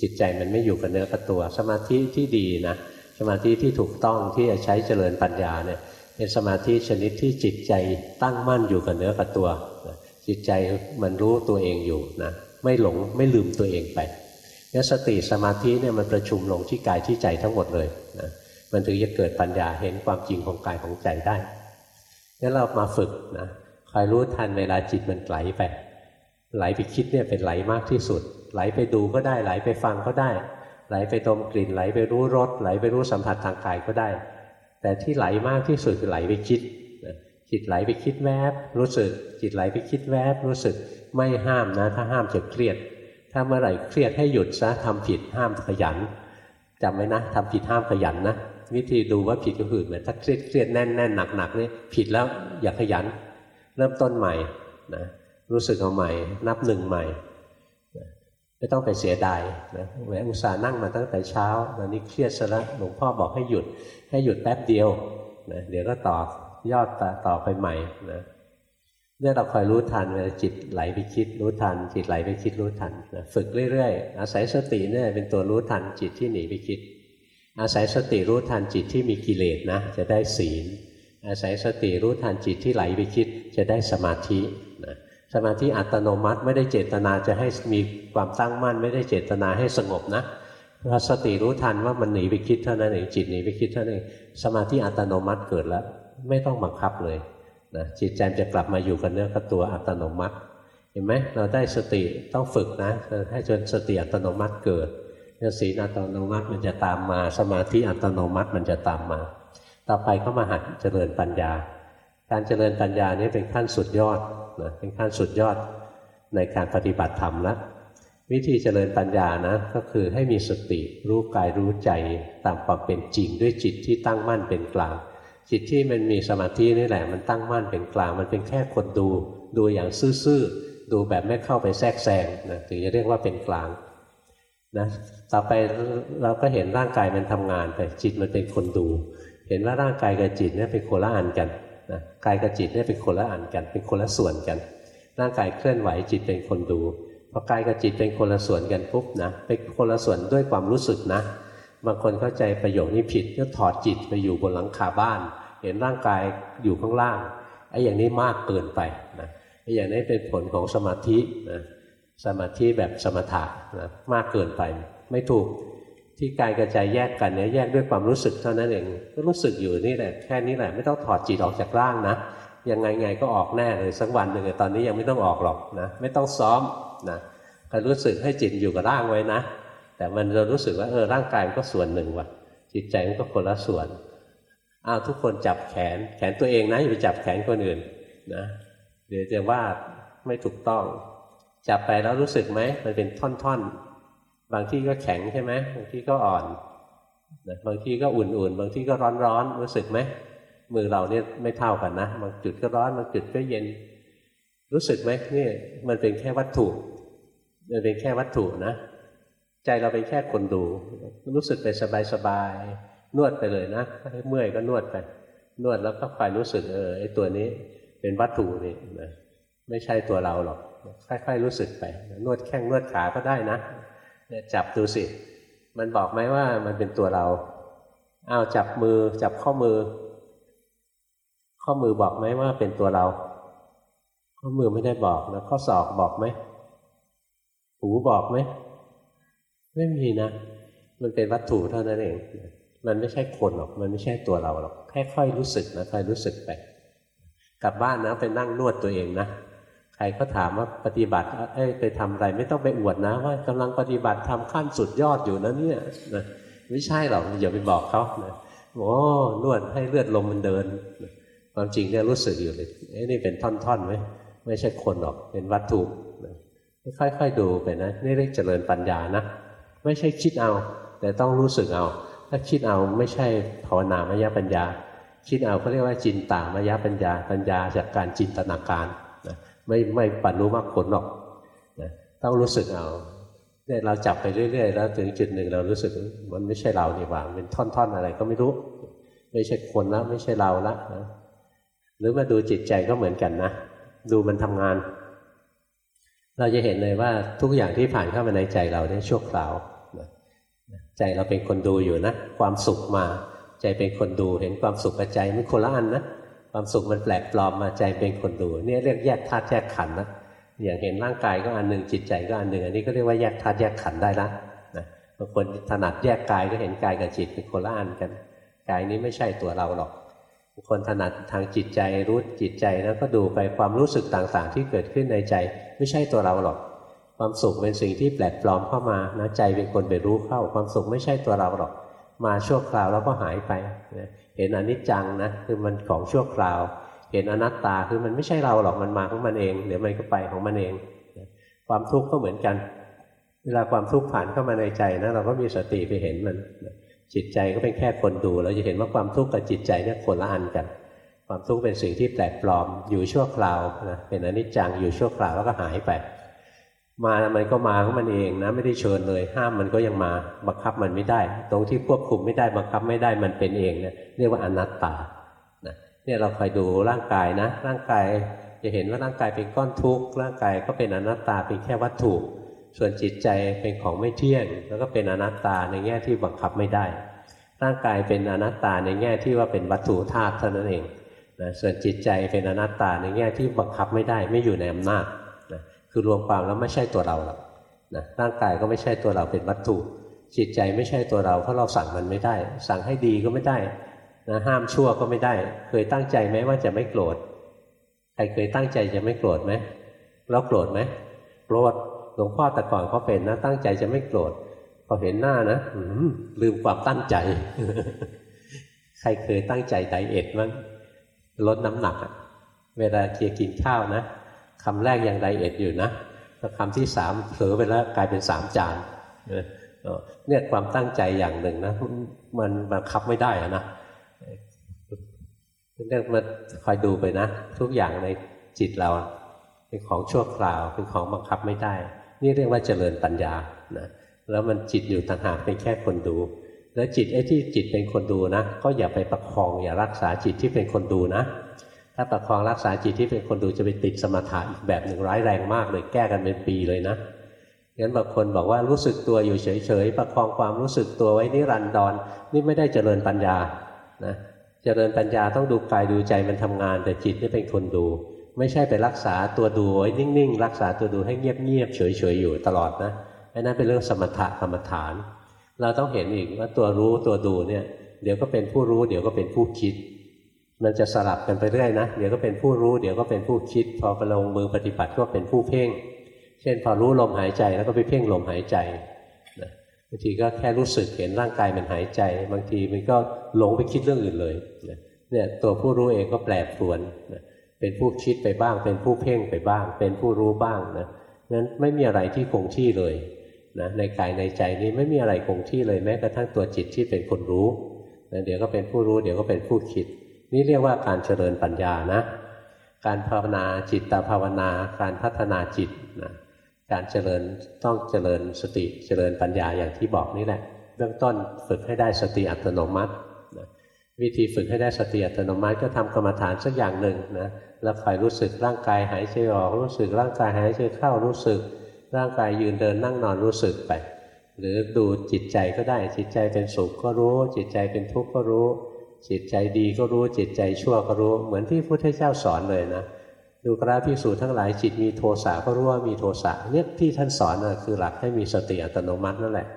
A: จิตใจมันไม่อยู่กับเนื้อกับตัว สมาธิที่ดีนะสมาธิที่ถูกต้องที่จะใช้เจริญปัญญาเนี่ยเป็นสมาธิชนิดที่จิตใจตั้งมั่นอยู่กับเนื้อกับตัว จิตใจมันรู้ตัวเองอยู่นะไม่หลงไม่ลืมตัวเองไปเนี่ยสติสมาธิเนี่ยมันประชุมลงที่กายที่ใจทั้งหมดเลยนะมันถึงจะเกิดปัญญาเห็นความจริงของกายของใจได้งั้นเรามาฝึกนะคอยรู้ทันเวลาจิตมันไหลไป ไหลไปคิดเนี่ยเป็นไหลมากที่สุด ไหลไปดูก็ได้ ไหลไปฟังก็ได้ ไหลไปดมกลิ่น ไหลไปรู้รสไหลไปรู้สัมผัสทางกายก็ได้ แต่ที่ไหลมากที่สุดคือไหลไปคิดจิตไหลไปคิดแวบ รู้สึก จิตไหลไปคิดแวบ รู้สึกไม่ห้ามนะ ถ้าห้ามจะเครียด ถ้าเมื่อไหร่เครียดให้หยุดซะทำผิดห้ามขยันจำไว้นะทำผิดห้ามขยันนะวิธีดูว่าผิดก็คือเหมือนถ้าเครียดเครียดแน่นแน่นหนักหนักนี่ผิดแล้วอย่าขยัน เริ่มต้นใหม่นะรู้สึกเอาใหม่ นับหนึ่งใหม่ ไม่ต้องไปเสียดายนะแหมอุตส่าห์นั่งมาตั้งแต่เช้าตอนนี้เครียดซะแล้วหลวงพ่อบอกให้หยุดให้หยุดแป๊บเดียวนะเดี๋ยวก็ต่อยอดต่อไปใหม่นะเนี่ยเราคอยรู้ทันเวลาจิตไหลไปคิดรู้ทัน จิตไหลไปคิดรู้ทันนะฝึกเรื่อยๆ อาศัยสติเนี่ยเป็นตัวรู้ทันจิตที่หนีไปคิด อาศัยสติรู้ทันจิตที่มีกิเลสนะจะได้ศีล อาศัยสติรู้ทันจิตที่ไหลไปคิด จะได้สมาธิ สมาธิอัตโนมัติไม่ได้เจตนาจะให้มีความตั้งมั่น ไม่ได้เจตนาให้สงบนะพอสติรู้ทันว่ามันหนีไปคิดเท่านั้นเองจิตหนีไปคิดเท่านั้นเองสมาธิอัตโนมัติเกิดแล้ว ไม่ต้องบังคับเลยนะจิตใจจะกลับมาอยู่กับเนื้อกับตัวอัตโนมัติ เห็นไหมเราได้สติต้องฝึกนะ ให้จนสติอัตโนมัติเกิดศีลอัตโนมัติมันจะตามมา สมาธิอัตโนมัติมันจะตามมา ต่อไปก็มาหัดเจริญปัญญา การเจริญปัญญานี้เป็นขั้นสุดยอด นะเป็นขั้นสุดยอดในการปฏิบัติธรรมแล้ววิธีเจริญปัญญานะ ก็คือให้มีสติรู้กายรู้ใจตามความเป็นจริงด้วยจิตที่ตั้งมั่นเป็นกลาง จิตที่มันมีสมาธินี่แหละมันตั้งมั่นเป็นกลาง มันเป็นแค่คนดู ดูอย่างซื่อๆดูแบบไม่เข้าไปแทรกแซงนะถึงจะเรียกว่าเป็นกลางนะต่อไปเราก็เห็นร่างกายมันทำงานไปจิตมันเป็นคนดู เห็นว่าร่างกายกับจิตเนี่ยเป็นโคละอันกัน นะกายกับจิตเนี่ยเป็นคนละอันกัน เป็นคนละส่วนกัน ร่างกายเคลื่อนไหวจิตเป็นคนดูพอกายกับจิตเป็นคนละส่วนกันปุ๊บนะเป็นคนละส่วนด้วยความรู้สึกนะ บางคนเข้าใจประโยคนี้ผิดก็ถอดจิตไปอยู่บนหลังคาบ้าน เห็นร่างกายอยู่ข้างล่างไอ้อย่างนี้มากเกินไปนะไอ้อย่างนี้เป็นผลของสมาธินะสมาธิแบบสมถะนะมากเกินไปไม่ถูก ที่กายกับใจแยกกันเนี่ยแยกด้วยความรู้สึกเท่านั้นเองก็รู้สึกอยู่นี่แหละแค่นี้แหละไม่ต้องถอดจิตออกจากร่างนะยังไงไงก็ออกแน่เลยสักวันหนึ่งตอนนี้ยังไม่ต้องออกหรอกนะไม่ต้องซ้อมนะก็รู้สึกให้จิตอยู่กับร่างไว้นะ แต่มันเรารู้สึกว่าเออร่างกายมันก็ส่วนหนึ่งว่ะ จิตใจมันก็คนละส่วนอ้าวทุกคนจับแขนแขนตัวเองนะอย่าไปจับแขนคนอื่นนะเดี๋ยวจะว่าไม่ถูกต้อง จับไปแล้วรู้สึกไหมมันเป็นท่อนๆ บางที่ก็แข็งใช่ไหมบางที่ก็อ่อนนะบางที่ก็อุ่นๆ บางที่ก็ร้อนๆ รู้สึกไหมมือเราเนี่ยไม่เท่ากันนะ บางจุดก็ร้อน บางจุดก็เย็น รู้สึกไหมนี่มันเป็นแค่วัตถุมันเป็นแค่วัตถุนะ ใจเราเป็นแค่คนดู รู้สึกไปสบายๆ นวดไปเลยนะเมื่อยก็นวดไป นวดแล้วก็คอยรู้สึกเออไอ้ตัวนี้เป็นวัตถุนี่นะไม่ใช่ตัวเราหรอกค่อยๆรู้สึกไป นวดแข้งนวดขาก็ได้นะ จับดูสิ มันบอกไหมว่ามันเป็นตัวเราเอาจับมือจับข้อมือ ข้อมือบอกไหมว่าเป็นตัวเรา ข้อมือไม่ได้บอกนะข้อศอกบอกไหมหูบอกไหมไม่มีนะ มันเป็นวัตถุเท่านั้นเอง มันไม่ใช่คนหรอก มันไม่ใช่ตัวเราหรอกแค่ค่อยรู้สึกนะค่อยรู้สึกไป กลับบ้านนะไปนั่งนวดตัวเองนะ รก็ถามว่าปฏิบัติเอ้ยไปทำอะไรไม่ต้องไปอวดนะ ว่ากำลังปฏิบัติทำขั้นสุดยอดอยู่นะเนี่ยนะไม่ใช่หรอกอย่าไปบอกเขานะโอ้นวดให้เลือดลมมันเดิน ความจริงเนี่ยรู้สึกอยู่เลยเอ้นี่เป็นท่อนๆไหมไม่ใช่คนหรอกเป็นวัตถุค่อยๆดูไปนะนี่เรียกเจริญปัญญานะไม่ใช่คิดเอา แต่ต้องรู้สึกเอา ถ้าคิดเอาไม่ใช่ภาวนามยปัญญา คิดเอาเขาเรียกว่าจินตามยปัญญา ปัญญาจากการจินตนาการ ไม่ไม่ปันรู้มากผลหรอกนะต้องรู้สึกเอาเนี่ยเราจับไปเรื่อย ๆ แล้วถึงจุดหนึ่งเรารู้สึกมันไม่ใช่เรานี่หว่าเป็นท่อนๆอะไรก็ไม่รู้ ไม่ใช่คนละไม่ใช่เราละนะหรือมาดูจิตใจก็เหมือนกันนะดูมันทำงาน เราจะเห็นเลยว่าทุกอย่างที่ผ่านเข้ามาในใจเราเนี่ยชั่วคราวใจเราเป็นคนดูอยู่นะ ความสุขมา ใจเป็นคนดูเห็นความสุขกับใจมันคนละอันนะ ความสุขมันแปลกปลอมมาใจเป็นคนดูเนี่ยเรียกแยกธาตุแยกขันธ์นะอย่างเห็นร่างกายก็อันหนึ่งจิตใจก็อันหนึ่ง อันนี้ก็เรียกว่าแยกธาตุแยกขันธ์ได้ละนะบางคนถนัดแยกกายก็เห็นกายกับจิตเป็นคนละอันกันกายนี้ไม่ใช่ตัวเราหรอกบางคนถนัดทางจิตใจรู้จิตใจแล้วก็ดูไปความรู้สึกต่างๆ ที่เกิดขึ้นในใจ ไม่ใช่ตัวเราหรอก ความสุขเป็นสิ่งที่แปลกปลอมเข้ามานะใจเป็นคนไปรู้เข้า ความสุขไม่ใช่ตัวเราหรอก มาชั่วคราวแล้วก็หายไปนะ เห็นอนิจจังนะคือมันของชั่วคราว เห็นอนัตตาคือมันไม่ใช่เราหรอกมันมาของมันเองเดี๋ยวมันก็ไปของมันเอง ความทุกข์ก็เหมือนกัน เวลาความทุกข์ผ่านเข้ามาในใจนะเราก็มีสติไปเห็นมัน จิตใจก็เป็นแค่คนดู เราจะเห็นว่าความทุกข์กับจิตใจเนี่ยคนละอันกัน ความทุกข์เป็นสิ่งที่แปลกปลอมอยู่ชั่วคราวนะเป็นอนิจจังอยู่ชั่วคราวแล้วก็หายไป มามันก็มาของมันเองนะไม่ได้เชิญเลย ห้ามมันก็ยังมาบังคับมันไม่ได้ ตรงที่ควบคุมไม่ได้บังคับไม่ได้มันเป็นเองเนี่ยเรียกว่าอนัตตานะเนี่ยเราคอยดูร่างกายนะ ร่างกายจะเห็นว่าร่างกายเป็นก้อนทุกข์ร่างกายก็เป็นอนัตตาเป็นแค่วัตถุ ส่วนจิตใจเป็นของไม่เที่ยง แล้วก็เป็นอนัตตาในแง่ที่บังคับไม่ได้ ร่างกายเป็นอนัตตาในแง่ที่ว่าเป็นวัตถุธาตุเท่านั้นเองนะส่วนจิตใจเป็นอนัตตาในแง่ที่บังคับไม่ได้ ไม่อยู่ในอำนาจ คือรวมความแล้วไม่ใช่ตัวเราหรอกนะร่างกายก็ไม่ใช่ตัวเราเป็นวัตถุ จิตใจไม่ใช่ตัวเราเพราะเราสั่งมันไม่ได้ สั่งให้ดีก็ไม่ได้นะห้ามชั่วก็ไม่ได้ เคยตั้งใจไหมว่าจะไม่โกรธใครเคยตั้งใจจะไม่โกรธไหมแล้วโกรธไหมโกรธหลวงพ่อแต่ก่อนเขาเป็นนะ ตั้งใจจะไม่โกรธพอเห็นหน้านะลืมความตั้งใจ ใครเคยตั้งใจไดเอทมั้งลดน้ำหนักเวลาเคียกินข้าวนะ คำแรกยังไดเอทอยู่นะคำที่สามเผลอไปแล้วกลายเป็นสามจานเนี่ยความตั้งใจอย่างหนึ่งนะ มันบังคับไม่ได้อะนะเรื่องมาคอยดูไปนะ ทุกอย่างในจิตเรา เป็นของชั่วคราว เป็นของบังคับไม่ได้ นี่เรียกว่าเจริญปัญญานะแล้วมันจิตอยู่ต่างหากเป็นแค่คนดู แล้วจิตไอ้ที่จิตเป็นคนดูนะ ก็อย่าไปประคองอย่ารักษาจิตที่เป็นคนดูนะ ถ้าประคองรักษาจิตที่เป็นคนดูจะไปติดสมถะอีกแบบหนึ่งร้ายแรงมากเลยแก้กันเป็นปีเลยนะงั้นบางคนบอกว่ารู้สึกตัวอยู่เฉยๆประคองความรู้สึกตัวไว้นิรันดรนนี่ไม่ได้เจริญปัญญานะเจริญปัญญาต้องดูกายดูใจมันทำงาน แต่จิตนี่เป็นคนดู ไม่ใช่ไปรักษาตัวดูไว้นิ่งๆ รักษาตัวดูให้เงียบๆเฉยๆอยู่ตลอดนะอันนั้นเป็นเรื่องสมถะกรรมฐาน เราต้องเห็นอีกว่าตัวรู้ตัวดูเนี่ยเดี๋ยวก็เป็นผู้รู้ เดี๋ยวก็เป็นผู้คิด มันจะสลับกันไปเรื่อยนะ เดี๋ยวก็เป็นผู้รู้ เดี๋ยวก็เป็นผู้คิด พอไปลงมือปฏิบัติก็เป็นผู้เพ่ง เช่น พอรู้ลมหายใจแล้วก็ไปเพ่งลมหายใจบางทีก็แค่รู้สึกเห็นร่างกายมันหายใจ บางทีมันก็หลงไปคิดเรื่องอื่นเลยเนี่ยตัวผู้รู้เองก็แปรปรวนเป็นผู้คิดไปบ้าง เป็นผู้เพ่งไปบ้าง เป็นผู้รู้บ้างนะนั้นไม่มีอะไรที่คงที่เลยนะในกายในใจนี้ไม่มีอะไรคงที่เลยแม้กระทั่งตัวจิตที่เป็นคนรู้นะเดี๋ยวก็เป็นผู้รู้ เดี๋ยวก็เป็นผู้คิด นี่เรียกว่าการเจริญปัญญานะ การภาวนาจิตตภาวนา การพัฒนาจิตนะการเจริญต้องเจริญสติเจริญปัญญาอย่างที่บอกนี่แหละ เบื้องต้นฝึกให้ได้สติอัตโนมัตินะวิธีฝึกให้ได้สติอัตโนมัติก็ทำกรรมฐานสักอย่างหนึ่งนะแล้วคอยรู้สึกร่างกายหายใจออกรู้สึกร่างกายหายใจเข้ารู้สึก ร่างกายยืนเดินนั่งนอนรู้สึกไป หรือดูจิตใจก็ได้จิตใจเป็นสุขก็รู้ จิตใจเป็นทุกข์ก็รู้ จิตใจดีก็รู้จิตใจชั่วก็รู้ เหมือนที่พุทธเจ้าสอนเลยนะดูกราพิสูจน์ทั้งหลายจิตมีโทสะก็รู้ว่ามีโทสะเนี่ยที่ท่านสอนนะคือหลักให้มีสติอัตโนมัตินั่นแหละ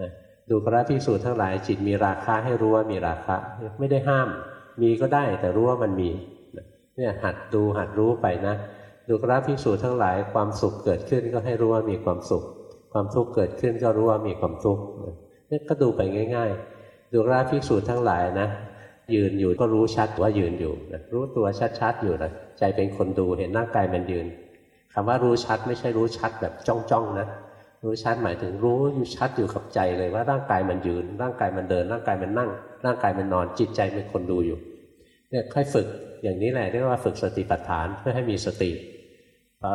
A: นะดูกราพิสูจน์ทั้งหลายจิตมีราคะให้รู้ว่ามีราคะไม่ได้ห้าม มีก็ได้แต่รู้ว่ามันมีเนี่ยหัดดูหัดรู้ไปนะดูกราพิสูจน์ทั้งหลายความสุขเกิดขึ้นก็ให้รู้ว่ามีความสุข ความทุกข์เกิดขึ้นก็รู้ว่ามีความทุกข์เนี่ยก็ดูไปง่าย ๆ ดูกราพิสูจน์ทั้งหลายนะยืนอยู่ก็รู้ชัดว่ายืนอยู่นะรู้ตัวชัดๆอยู่นะใจเป็นคนดูเห็นร่างกายมันยืนคำว่ารู้ชัดไม่ใช่รู้ชัดแบบจ้องๆนะรู้ชัดหมายถึงรู้อยู่ชัดอยู่กับใจเลยว่าร่างกายมันยืน ร่างกายมันเดิน ร่างกายมันนั่ง ร่างกายมันนอนจิตใจเป็นคนดูอยู่เนี่ยค่อยฝึกอย่างนี้แหละเรียกว่าฝึกสติปัฏฐานเพื่อให้มีสติพอ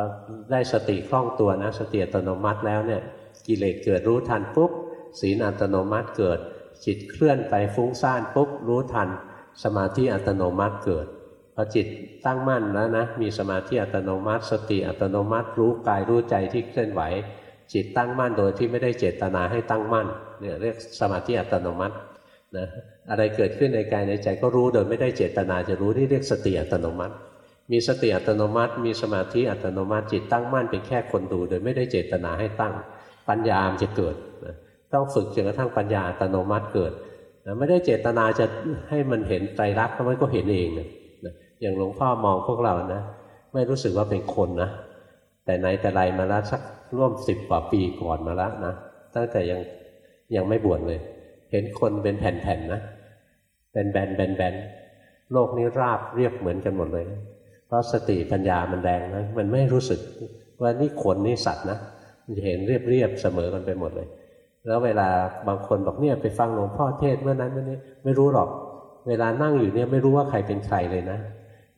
A: ได้สติคล่องตัวนะสติอัตโนมัติแล้วเนี่ยกิเลสเกิดรู้ทันปุ๊บศีลอัตโนมัติเกิด จิตเคลื่อนไปฟุ้งซ่านปุ๊บรู้ทัน สมาธิอัตโนมัติเกิดพอจิตตั้งมั่นแล้วนะมีสมาธิอัตโนมัติ สติอัตโนมัติรู้กายรู้ใจที่เคลื่อนไหว จิตตั้งมั่นโดยที่ไม่ได้เจตนาให้ตั้งมั่นเนี่ยเรียกสมาธิอัตโนมัตินะอะไรเกิดขึ้นในกายในใจก็รู้โดยไม่ได้เจตนาจะรู้ที่เรียกสติอัตโนมัติ มีสติอัตโนมัติ มีสมาธิอัตโนมัติจิตตั้งมั่นเป็นแค่คนดู โดยไม่ได้เจตนาให้ตั้ง ปัญญามจะเกิดนะ ต้องฝึกจนกระทั่งปัญญาอัตโนมัติเกิดนะไม่ได้เจตนาจะให้มันเห็นไตรลักษณ์มันก็เห็นเองนะอย่างหลวงพ่อมองพวกเรานะ ไม่รู้สึกว่าเป็นคนนะ แต่ไหนแต่ไรมาแล้วสักร่วมสิบกว่าปีก่อนมาแล้วนะตั้งแต่ยังยังไม่บวชเลย เห็นคนเป็นแผ่นๆนะเป็นแบนแบนแบนโลกนี้ราบเรียบเหมือนกันหมดเลย เพราะสติปัญญามันแดงนะมันไม่รู้สึกว่านี่คนนี่สัตว์นะมันจะเห็นเรียบเรียบเสมอกันไปหมดเลย แล้วเวลาบางคนบอกเนี่ยไปฟังหลวงพ่อเทศเมื่อนั้นเมื่อนี้ไม่รู้หรอก เวลานั่งอยู่เนี่ยไม่รู้ว่าใครเป็นใครเลยนะ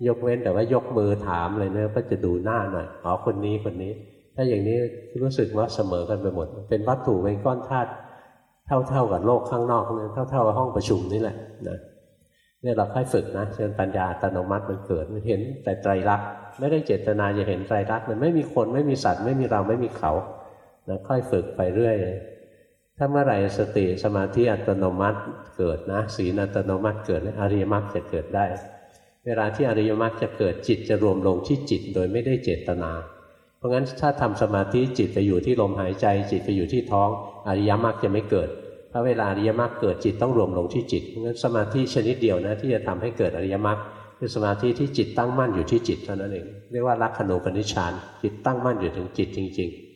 A: ยกเว้นแต่ว่ายกมือถามเลยเนะก็จะดูหน้าหน่อยอ๋อคนนี้คนนี้ ถ้าอย่างนี้รู้สึกว่าเสมอกันไปหมด เป็นวัตถุเป็นก้อนธาตุเท่าๆกับโลกข้างนอกนี่เท่าๆกับห้องประชุมนี่แหละนะเนี่ยเราค่อยฝึกนะเชิญปัญญาอัตโนมัติมันเกิดมันเห็นแต่ไตรลักษณ์ไม่ได้เจตนาจะเห็นไตรลักษณ์มันไม่มีคนไม่มีสัตว์ไม่มีเราไม่มีเขานะค่อยฝึกไปเรื่อย ถ้าเมื่อไหร่สติสมาธิอัตโนมัติเกิดนะศีลอัตโนมัติเกิดอริยมรรคจะเกิดได้ เวลาที่อริยมรรคจะเกิดจิตจะรวมลงที่จิตโดยไม่ได้เจตนา เพราะงั้นถ้าทำสมาธิจิตไปอยู่ที่ลมหายใจ จิตไปอยู่ที่ท้อง อริยมรรคจะไม่เกิดเพราะเวลาอริยมรรคเกิดจิตต้องรวมลงที่จิตเพราะงั้นสมาธิชนิดเดียวนะที่จะทำให้เกิดอริยมรรคคือสมาธิที่จิตตั้งมั่นอยู่ที่จิตเท่านั้นเองเรียกว่าลักขณูปนิชฌานจิตตั้งมั่นอยู่ถึงจิตจริง ๆ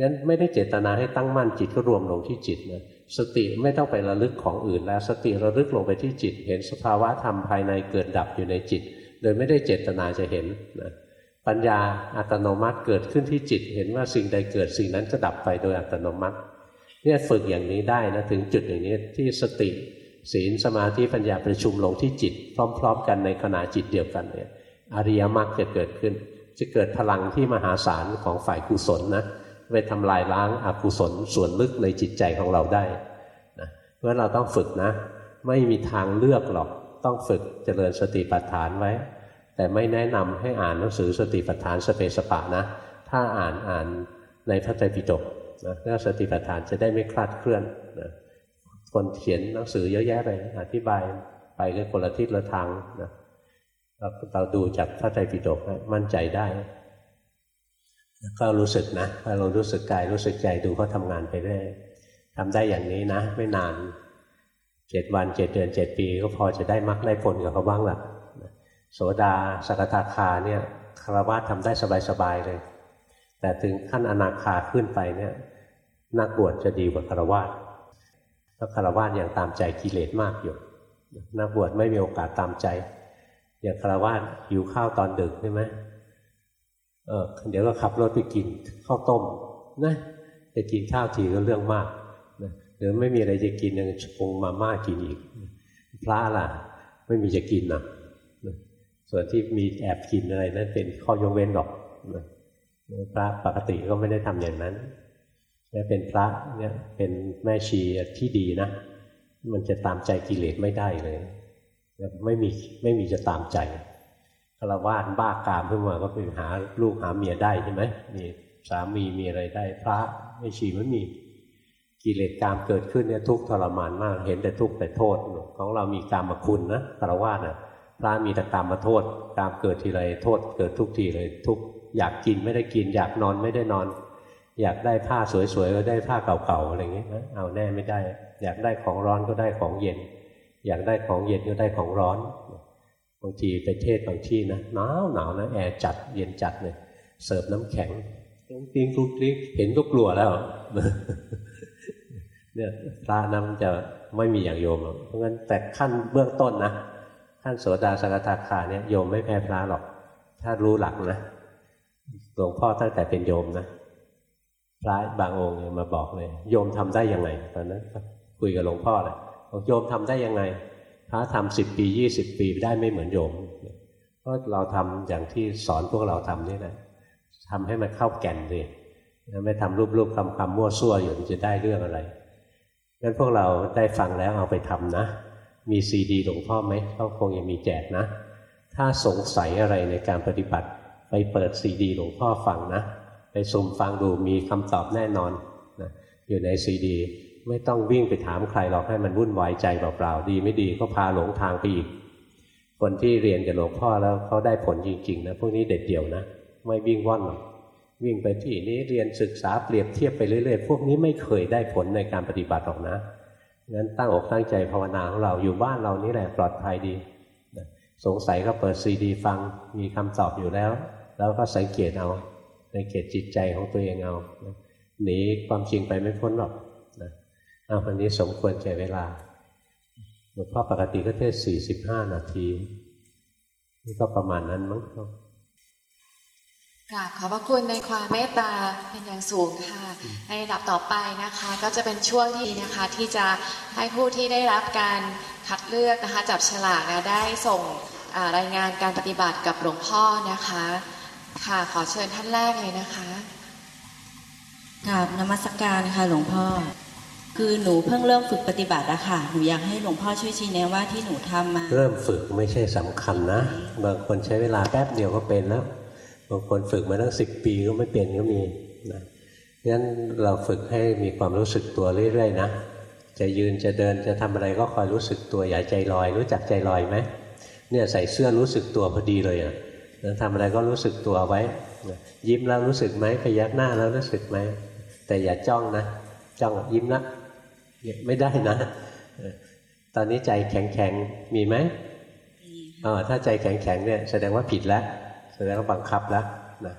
A: งั้นไม่ได้เจตนาให้ตั้งมั่นจิตก็รวมลงที่จิตนะสติไม่ต้องไประลึกของอื่นแล้วสติระลึกลงไปที่จิต เห็นสภาวะธรรมภายในเกิดดับอยู่ในจิต โดยไม่ได้เจตนาจะเห็นนะปัญญาอัตโนมัติเกิดขึ้นที่จิต เห็นว่าสิ่งใดเกิดสิ่งนั้นจะดับไปโดยอัตโนมัติเนี่ยฝึกอย่างนี้ได้นะถึงจุดอย่างนี้ที่สติ ศีลสมาธิปัญญาประชุมลงที่จิต พร้อม ๆ กันในขณะจิตเดียวกันเนี่ยอริยมรรคจะเกิดขึ้น จะเกิดพลังที่มหาศาลของฝ่ายกุศลนะ ไปทำลายล้างอากุศลส่วนลึกในจิตใจของเราได้นะเพราะเราต้องฝึกนะ ไม่มีทางเลือกหรอกต้องฝึกเจริญสติปัฏฐานไว้ แต่ไม่แนะนำให้อ่านหนังสือสติปัฏฐานสเปสปะนะ ถ้าอ่านอ่านในพระไตรปิฎกนะเรื่องสติปัฏฐานจะได้ไม่คลาดเคลื่อนนะคนเขียนหนังสือเยอะแยะเลยอธิบายไปกันคนละทิศละทางนะเราเราดูจากพระไตรปิฎกนะมั่นใจได้ ก็รู้สึกนะถ้าเรารู้สึกกาย รู้สึกใจดูเขาทำงานไปเรื่อยทำได้อย่างนี้นะ ไม่นานเจ็ดวันเจ็ดเดือนเจ็ดปี ก็พอจะได้มรรคได้ผลกับเขาบ้างละโสดาสกทาคาเนี่ยคารวะทำได้สบายๆเลย แต่ถึงขั้นอนาคาขึ้นไปเนี่ยนักบวชจะดีกว่าคารวะเพราะคารวะยังตามใจกิเลสมากอยู่นักบวชไม่มีโอกาสตามใจ อย่างคารวะหิวข้าวตอนดึกใช่ไหม เออเดี๋ยวก็ขับรถไปกินข้าวต้มนะจะกินข้าวทีก็เรื่องมากนะหรือไม่มีอะไรจะกินยังชงมาม่ากินอีก พระล่ะ ไม่มีจะกินนะส่วนที่มีแอบกินอะไรนั้นเป็นข้อยกเว้นหรอกนะพระปกติก็ไม่ได้ทำอย่างนั้นเนี่ยเป็นพระเนี่ยเป็นแม่ชีที่ดีนะ มันจะตามใจกิเลสไม่ได้เลย ไม่มีไม่มีจะตามใจ ฆราวาสบ้ากามขึ้นมาก็ไปหาลูกหาเมียได้ใช่ไหมมีสามีมีอะไรได้ พระไม่ชีไม่มีกิเลสกามเกิดขึ้นเนี่ยทุกทรมานมาก เห็นแต่ทุกแต่โทษ ของเรามีกามมาคุณนะฆราวาสนะพระมีแต่กามมาโทษกามเกิดทีไรโทษเกิดทุกทีเลยทุกอยากกินไม่ได้กิน อยากนอนไม่ได้นอน อยากได้ผ้าสวยๆก็ได้ผ้าเก่าๆอะไรอย่างเงี้ยเอาแน่ไม่ได้ อยากได้ของร้อนก็ได้ของเย็น อยากได้ของเย็นก็ได้ของร้อน บางทีไปเทศบางที่นะหนาวหนาวนะแอร์จัดเย็นจัดเลยเสิร์ฟน้ำแข็งตุ้งติ้งกรุกกริ๊กเห็นก็กลัวแล้วเนี่ยพระนั้นจะไม่มีอย่างโยมหรอกเพราะงั้นแต่ขั้นเบื้องต้นนะขั้นโสดาสกทาคาเนี่ยโยมไม่แพ้พระหรอก ถ้ารู้หลักนะหลวงพ่อตั้งแต่เป็นโยมนะพระบางองค์มาบอกเลย โยมทำได้ยังไงตอนนั้นคุยกับหลวงพ่อเลยบอกโยมทำได้ยังไง พระทำสิบปียี่สิบปีได้ไม่เหมือนโยมเพราะเราทำอย่างที่สอนพวกเราทำนี่แหละทำให้มันเข้าแก่นเลยไม่ทำรูปๆคำคำมั่วซั่วอยู่จะได้เรื่องอะไรงั้นพวกเราได้ฟังแล้วเอาไปทำนะ มีซีดีหลวงพ่อไหมเขาคงยังมีแจกนะ ถ้าสงสัยอะไรในการปฏิบัติ ไปเปิดซีดีหลวงพ่อฟังนะ ไปสุ่มฟังดูมีคำตอบแน่นอนนะอยู่ในซีดี ไม่ต้องวิ่งไปถามใครหรอกให้มันวุ่นวายใจเปล่าๆดีไม่ดีก็พาหลงทางไปอีก คนที่เรียนกับหลวงพ่อแล้วเขาได้ผลจริงๆนะพวกนี้เด็ดเดี่ยวนะไม่วิ่งว่อนหรอกวิ่งไปที่นี้เรียนศึกษาเปรียบเทียบไปเรื่อยๆ พวกนี้ไม่เคยได้ผลในการปฏิบัติหรอกนะงั้นตั้งอกตั้งใจภาวนาของเราอยู่บ้านเรานี่แหละปลอดภัยดี สงสัยก็เปิดซีดีฟังมีคำตอบอยู่แล้ว แล้วก็สังเกตเอาสังเกตจิตใจของตัวเองเอาหนีความจริงไปไม่พ้นหรอก เอาวันนี้สมควรใจเวลาหลวงพ่อปกติก็เทศสี่สิบห้านาที นี่ก็ประมาณนั้นมั้ง
B: ค่ะ ขอบพระคุณในความเมตตาเป็นอย่างสูงค่ะ ในระดับต่อไปนะคะ ก็จะเป็นช่วงที่นะคะที่จะให้ผู้ที่ได้รับการคัดเลือกนะคะ จับฉลากนะได้ส่งรายงานการปฏิบัติกับหลวงพ่อนะคะ ค่ะขอเชิญท่านแรกเลยนะคะ
C: กราบนมัสกการค่ะหลวงพ่อ คือหนูเพิ่งเริ่มฝึกปฏิบัติอะค่ะ หนูอยากให้หลวงพ่อช่วยชี้แนะว่าที่หนูทำมา
A: เริ่มฝึกไม่ใช่สำคัญนะ บางคนใช้เวลาแป๊บเดียวก็เป็นแล้ว บางคนฝึกมาตั้งสิบปีก็ไม่เป็นก็มีนะงั้นเราฝึกให้มีความรู้สึกตัวเรื่อยๆนะ จะยืนจะเดินจะทำอะไรก็คอยรู้สึกตัวอย่าใจลอย รู้จักใจลอยไหมเนี่ยใส่เสื้อรู้สึกตัวพอดีเลยอะทำอะไรก็รู้สึกตัวไว้ ยิ้มแล้วรู้สึกไหมพยักหน้าแล้วรู้สึกไหมแต่อย่าจ้องนะจ้องยิ้มนะ ไม่ได้นะ ตอนนี้ใจแข็งแข็งมีไหมอ๋อถ้าใจแข็งแข็งเนี่ยแสดงว่าผิดแล้ว แสดงว่าบังคับแล้วนะ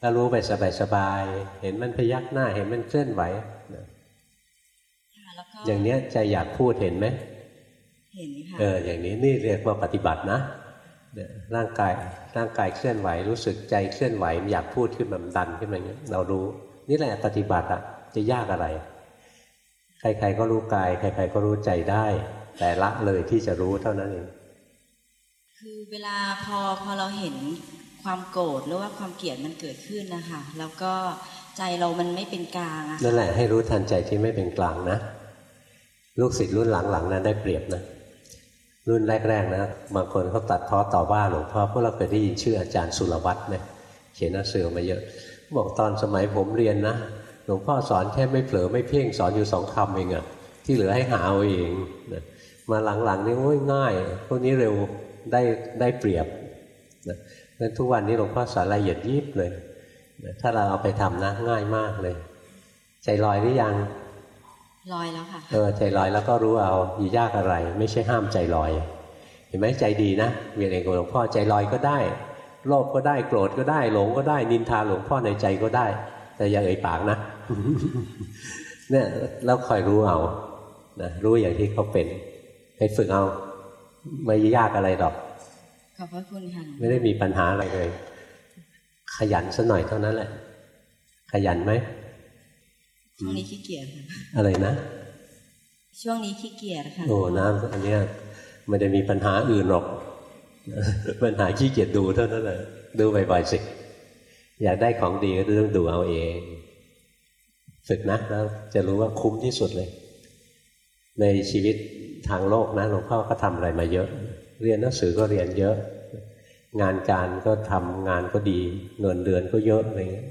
A: ถ้ารู้ไปสบายสบาย เห็นมันพยักหน้า เห็นมันเคลื่อนไหวนะอย่างเนี้ยใจอยากพูดเห็นไหม
C: เห็นค่ะ
A: เอออย่างนี้นี่เรียกว่าปฏิบัตินะร่างกายร่างกายเคลื่อนไหวรู้สึกใจเคลื่อนไหวอยากพูดขึ้นมาดันขึ้นมาอย่างนี้เรารู้ นี่แหละปฏิบัติอะจะยากอะไร ใครๆก็รู้กาย ใครๆก็รู้ใจได้ แต่ละเลยที่จะรู้เท่านั้นเอง
C: คือเวลาพอพอเราเห็นความโกรธหรือว่าความเกลียดมันเกิดขึ้นนะคะแล้วก็ใจเรามันไม่เป็นกลางอะ
A: นั่นแหละให้รู้ทันใจที่ไม่เป็นกลางนะ ลูกศิษย์รุ่นหลังๆนะได้เปรียบนะรุ่นแรกๆนะบางคนเขาตัดพ้อต่อว่าหลวงพ่อพวกเราเคยได้ยินชื่ออาจารย์สุรวัตรไหมเขียนหนังสือมาเยอะ บอกตอนสมัยผมเรียนนะห ลวงพ่อสอนแค่ไม่เผลอไม่เพ่งสอนอยู่สองคำเองอะที่เหลือให้หาเอาเองนะมาหลังๆนี่โอ้ยง่ายพวกนี้เร็วได้ได้เปรียบนะงั้นทุกวันนี้หลวงพ่อสอนละเอียดยิบเลยนะถ้าเราเอาไปทำนะง่ายมากเลย ใจลอยหรือยัง
C: ลอยแล้วค่ะ
A: เออใจลอยแล้วก็รู้เอาอย่ายากอะไร ไม่ใช่ห้ามใจลอย เห็นไหมใจดีนะเวียนเองกับหลวงพ่อใจลอยก็ได้โลภก็ได้โกรธก็ได้หลงก็ได้นินทาหลวงพ่อในใจก็ได้ แต่อย่าเอ่ยปากนะ เนี่ยแล้วคอยรู้เอานะรู้อย่างที่เขาเป็นไปฝึกเอาไม่ยากอะไรหรอก
C: ขอบพระคุณค่ะหลวงพ่อ
A: ไม่ได้มีปัญหาอะไรเลย ขยันสัหน่อยเท่านั้นแหละ ขยันไหม
C: ช่วงนี้ขี้เกียจค่ะ
A: อะไรนะ
C: ช่วงนี้ขี้เกียจค่ะ
A: โอ้นะอันเนี้ยไม่ได้มีปัญหาอื่นหรอกปัญหาขี้เกียจดูเท่านั้นแหละดูบ่อยๆสิอยากได้ของดีก็ต้องดูเอาเอง ฝึกนะแล้วจะรู้ว่าคุ้มที่สุดเลย ในชีวิตทางโลกนะหลวงพ่อก็ทำอะไรมาเยอะ เรียนหนังสือก็เรียนเยอะ งานการก็ทำงานก็ดี เงินเดือนก็เยอะอะไรเงี้ย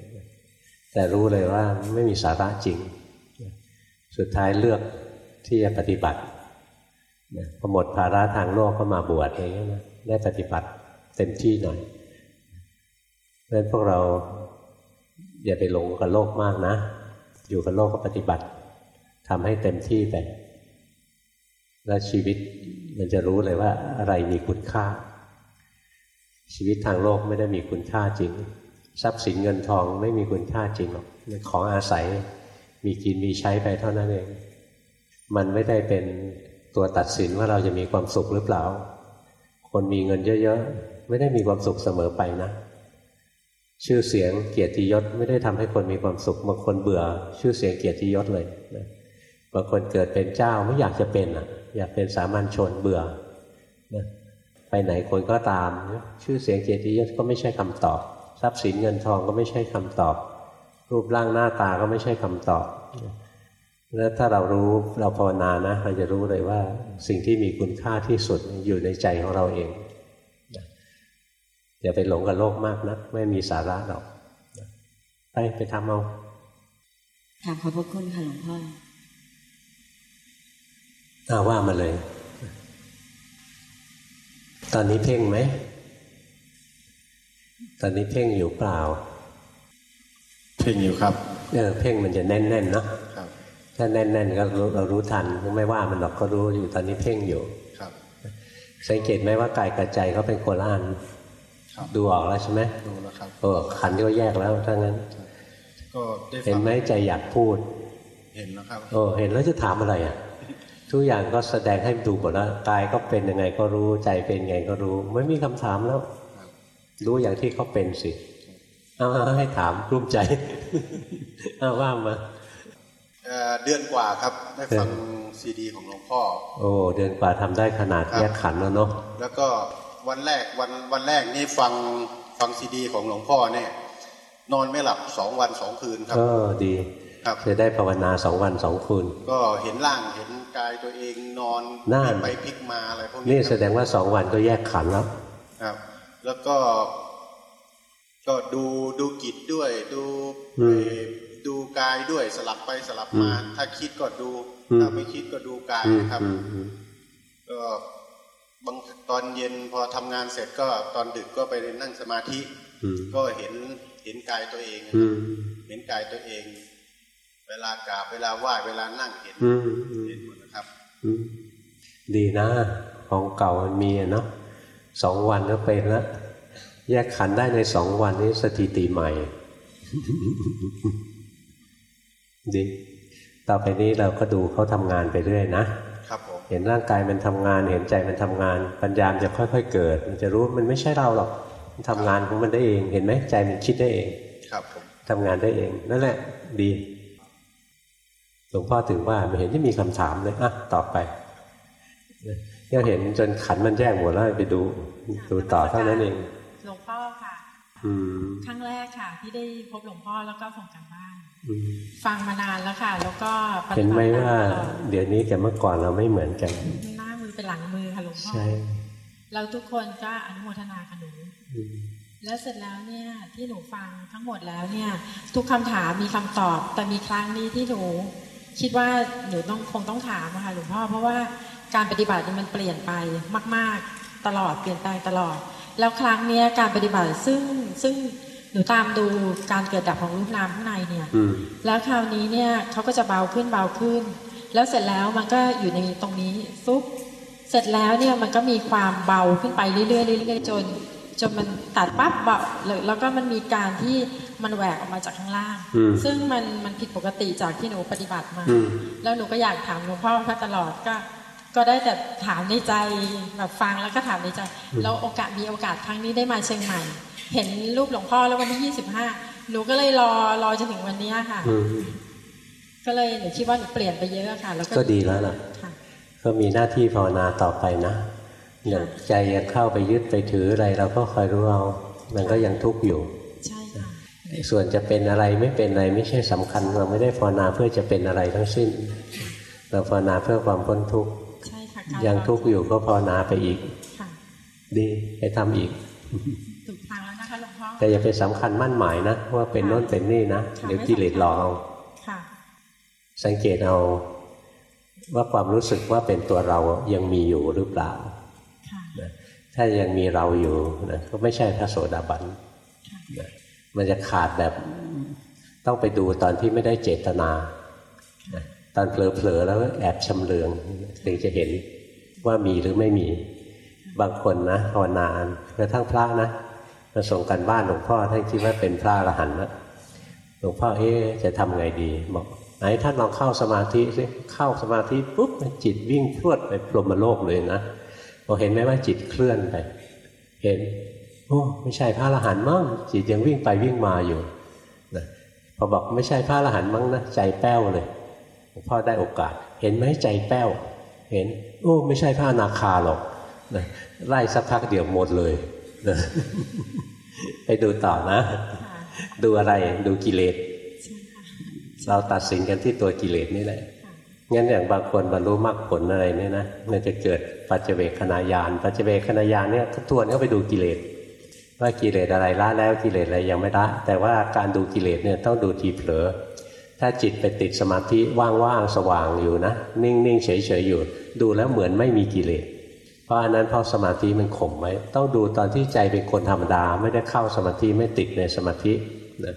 A: แต่รู้เลยว่าไม่มีสาระจริง สุดท้ายเลือกที่จะปฏิบัติพอหมดภาระทางโลกก็มาบวชอย่างเงี้ยนะได้ปฏิบัติเต็มที่หน่อยเพราะฉะนั้นพวกเราอย่าไปหลงกับโลกมากนะ อยู่กับโลกก็ปฏิบัติทำให้เต็มที่ไปแล้วชีวิตมันจะรู้เลยว่าอะไรมีคุณค่า ชีวิตทางโลกไม่ได้มีคุณค่าจริง ทรัพย์สินเงินทองไม่มีคุณค่าจริงหรอกของอาศัยมีกินมีใช้ไปเท่านั้นเอง มันไม่ได้เป็นตัวตัดสินว่าเราจะมีความสุขหรือเปล่า คนมีเงินเยอะๆ ไม่ได้มีความสุขเสมอไปนะ ชื่อเสียงเกียรติยศไม่ได้ทำให้คนมีความสุขบางคนเบื่อ ชื่อเสียงเกียรติยศเลยนะบางคนเกิดเป็นเจ้าไม่อยากจะเป็นอะ อยากเป็นสามัญชนเบื่อนะไปไหนคนก็ตาม ชื่อเสียงเกียรติยศก็ไม่ใช่คำตอบ ทรัพย์สินเงินทองก็ไม่ใช่คำตอบ รูปร่างหน้าตาก็ไม่ใช่คำตอบแล้วถ้าเรารู้เราภาวนานะเราจะรู้เลยว่าสิ่งที่มีคุณค่าที่สุดอยู่ในใจของเราเอง อย่าไปหลงกับโลกมากนะไม่มีสาระหรอกนะไปไปทำเอา
C: ค่ะขอบพระคุณค่ะหลวงพ่อ
A: อาว่ามาเลย ตอนนี้เพ่งไหม ตอนนี้เพ่งอยู่เปล่า
D: เพ่งอยู่ครับ
A: เออเพ่งมันจะแน่นๆเนาะ
D: ครับ
A: ถ้าแน่นๆก็รู้เรารู้ทันไม่ว่ามันหรอกก็รู้อยู่ตอนนี้เพ่งอยู่
D: ครับ
A: สังเกตไหมว่ากายกับใจเขาเป็นโคนละอัน
D: ครับ
A: ดูออกแล้วใช่ไหม
D: ดูแล้วครับ
A: เออขันธ์ก็แยกแล้วถ้างั้น
D: ก็ได้
A: เห็
D: ฟั
A: น
D: ง
A: ไหมใจอยากพูด
D: เห็นแล้วครับ
A: เออเห็นแล้วจะถามอะไรอะ ทุกอย่างก็แสดงให้ดูหมดแล้วกายก็เป็นยังไงก็รู้ใจเป็นยังไงก็รู้ ไม่มีคำถามแล้ว
D: ครับ
A: รู้อย่างที่เขาเป็นสิเอาเอาให้ถามกลุ้มใจเอาว่ามา
D: เอ่อเดือนกว่าครับได้ฟังซีดีของหลวงพ่อ
A: โอ้เดือนกว่าทำได้ขนาด
D: ครับ
A: แยกขันธ์แล้วเนาะ
D: แล้วก็ วันแรกวันวันแรกนี่ฟังฟังซีดี ของหลวงพ่อเนี่ย นอนไม่หลับสองวันสองคืนครับ
A: ก็ดี
D: ครับ
A: จะได้ภาวนาสองวันสองคืน
D: ก็เห็นร่างเห็นกายตัวเองนอน
A: นั่น
D: พลิกไปพลิกมาอะไรพวก
A: นี่
D: นี้
A: แสดงว่าสองวันก็แยกขันธ์แล้ว
D: ครับ แล้วก็ ก็ดูดูกิจด้วยดู
A: อืม
D: เอ่อดูกายด้วยสลับไปสลับมา
A: อืม
D: ถ้าคิดก็ดู
A: อืม
D: ถ้าไม่คิดก็ดูกาย
A: อืม
D: นะครับ
A: อืมอืม
D: ก็ บางตอนเย็นพอทำงานเสร็จก็ตอนดึกก็ไปนั่งสมาธิ
A: อืม
D: ก็เห็นเห็นกายตัวเอง
A: อืม
D: เห็นกายตัวเอง เวลากราบเวลาไหว้เวลานั่งเห็น
A: อืมอืม
D: เห็นหมดนะครับ
A: อืมดีนะ ของเก่ามันมีอะเนาะสองวันก็เป็นแล้วแยกขันธ์ได้ในสองวันนี้สถิติใหม่ ดี ต่อไปนี้เราก็ดูเขาทำงานไปเรื่อยนะ
D: ครับผม
A: เห็นร่างกายมันทำงาน เห็นใจมันทำงาน ปัญญามนจะค่อย ๆ เกิด มันจะรู้มันไม่ใช่เราหรอกมันทำงานของมันได้เอง เห็นไหมใจมันคิดได้เอง
D: ครับผม
A: ทำงานได้เองนั่นแหละ ดีหลวงพ่อถึงว่าไม่เห็นที่มีคำถามเลยอะต่อไปเนี่ยเห็นจนขันธ์มันแยกหมดแล้วไปดูดูต่อเท่านั้นเอง
E: หลวงพ่อ ค่ะ
A: อืม
E: ครั้งแรกค่ะ ที่ได้พบหลวงพ่อแล้วก็ส่งกันบ้าน
A: อืม
E: ฟังมานานแล้วค่ะ แล้วก็ปฏิบัติ
A: เห็นไหมว่า
E: ตลอด
A: เดี๋ยวนี้กับเมื่อก่อนเราไม่เหมือนกัน
E: หน้ามือเป็นหลังมือค่ะหลวงพ่อ
A: ใช่
E: เราทุกคนก็อนุโมทนากับหนู
A: อืม
E: แล้วเสร็จแล้วเนี่ยที่หนูฟังทั้งหมดแล้วเนี่ย ทุกคำถามมีคำตอบ แต่มีครั้งนี้ที่หนู คิดว่าหนูต้องคงต้องถามอะค่ะหลวงพ่อเพราะว่าการปฏิบัตินี่มันเปลี่ยนไปมาก ๆ ตลอดเปลี่ยนแปลงตลอด แล้วครั้งเนี้ยการปฏิบัติซึ่งซึ่งหนูตามดูการเกิดดับของรูปนามข้างในเนี่ย
A: อืม
E: แล้วคราวนี้เนี่ยเขาก็จะเบาขึ้นเบาขึ้น แล้วเสร็จแล้วมันก็อยู่ในตรงนี้ซุปเสร็จแล้วเนี่ยมันก็มีความเบาขึ้นไปเรื่อยๆเรื่อยๆจนจนมันตัดปั๊บเบาเลยแล้วก็มันมีการที่มันแหวกออกมาจากข้างล่าง
A: อืม
E: ซึ่งมันมันผิดปกติจากที่หนูปฏิบัติมา
A: อืม
E: แล้วหนูก็อยากถามหลวงพ่อพระตลอดก็ ก็ได้แต่ถามในใจแบบฟังแล้วก็ถามในใจแล้วโอกาสมีโอกาสครั้งนี้ได้มาเชียงใหม่ เห็นรูปหลวงพ่อแล้ววันที่ยี่สิบห้าหนูก็เลยรอรอจนถึงวันเนี้ยค่ะ
A: อืม
E: ก็เลยหนูคิดว่าหนูเปลี่ยนไปเยอะค่ะ แล้วก็
A: ก็ดีแล้วล่ะ
E: ค่ะ
A: ก็มีหน้าที่ภาวนาต่อไปนะอย่างใจยังเข้าไปยึดไปถืออะไรเราก็คอยรู้เอามันก็ยังทุกข์อยู่
E: ใช่ค่ะ
A: ส่วนจะเป็นอะไรไม่เป็นอะไรไม่ใช่สำคัญ เราไม่ได้ภาวนาเพื่อจะเป็นอะไรทั้งสิ้น เราภาวนาเพื่อความพ้นทุกข์
E: ใช่ค่ะ
A: ยังทุกข์อยู่ก็ภาวนาไปอีก
E: ค่ะ
A: ดีไปทำอีก
E: ถูกทางแล้วนะคะหลวงพ่อ
A: แต่อย่าไปสำคัญมั่นหมายนะว่าเป็นโน้นเป็นนี่นะ
E: ค่ะ
A: เดี๋ยวกิเลสหลอกเอา
E: ค่ะ
A: สังเกตเอาว่าความรู้สึกว่าเป็นตัวเรายังมีอยู่หรือเปล่า
E: ค่ะ
A: นะถ้ายังมีเราอยู่นะก็ไม่ใช่พระโสดาบันนะมันจะขาดแบบต้องไปดูตอนที่ไม่ได้เจตนานะตอนเผลอๆแล้วก็แอบชำเลืองถึงจะเห็น ว่ามีหรือไม่มี บางคนนะภาวนานกระทั่งพระนะมาส่งกันบ้านหลวงพ่อท่านคิดว่าเป็นพระอรหันต์นะหลวงพ่อเอ๊ะจะทำไงดี บอกไหนท่านลองเข้าสมาธิสิเข้าสมาธิปุ๊บจิตวิ่งพรวดไปพรหมโลกเลยนะพอเห็นไหมว่าจิตเคลื่อนไป เห็นโอ้ไม่ใช่พระอรหันต์มั้งจิตยังวิ่งไปวิ่งมาอยู่นะพอบอกไม่ใช่พระอรหันต์มั้งนะใจแป้วเลยหลวงพ่อได้โอกาส เห็นไหมใจแป้ว เห็นโอ้ไม่ใช่พระอนาคาหรอกนะไล่สักพักเดียวหมดเลยนะไปดูต่อนะ
E: ค่ะ
A: ดูอะไรดูกิเลส
E: ใช่ค่ะ
A: เราตัดสินกันที่ตัวกิเลสนี่แหละ
E: ค่ะ
A: งั้นอย่างบางคนบรรลุมรรคผลอะไรเนี่ยนะมันจะเกิดปัจเจเวคขณาญาณปัจเจเวคขณาญาณเนี่ยทวนเข้าไปดูกิเลสว่ากิเลสอะไรละแล้วกิเลสอะไรยังไม่ละแต่ว่าการดูกิเลสเนี่ยต้องดูทีเผลอ ถ้าจิตไปติดสมาธิว่างๆสว่างอยู่นะ นิ่งๆเฉยๆอยู่ ดูแล้วเหมือนไม่มีกิเลสเพราะอันนั้นเพราะสมาธิมันข่มไว้ต้องดูตอนที่ใจเป็นคนธรรมดา ไม่ได้เข้าสมาธิไม่ติดในสมาธินะ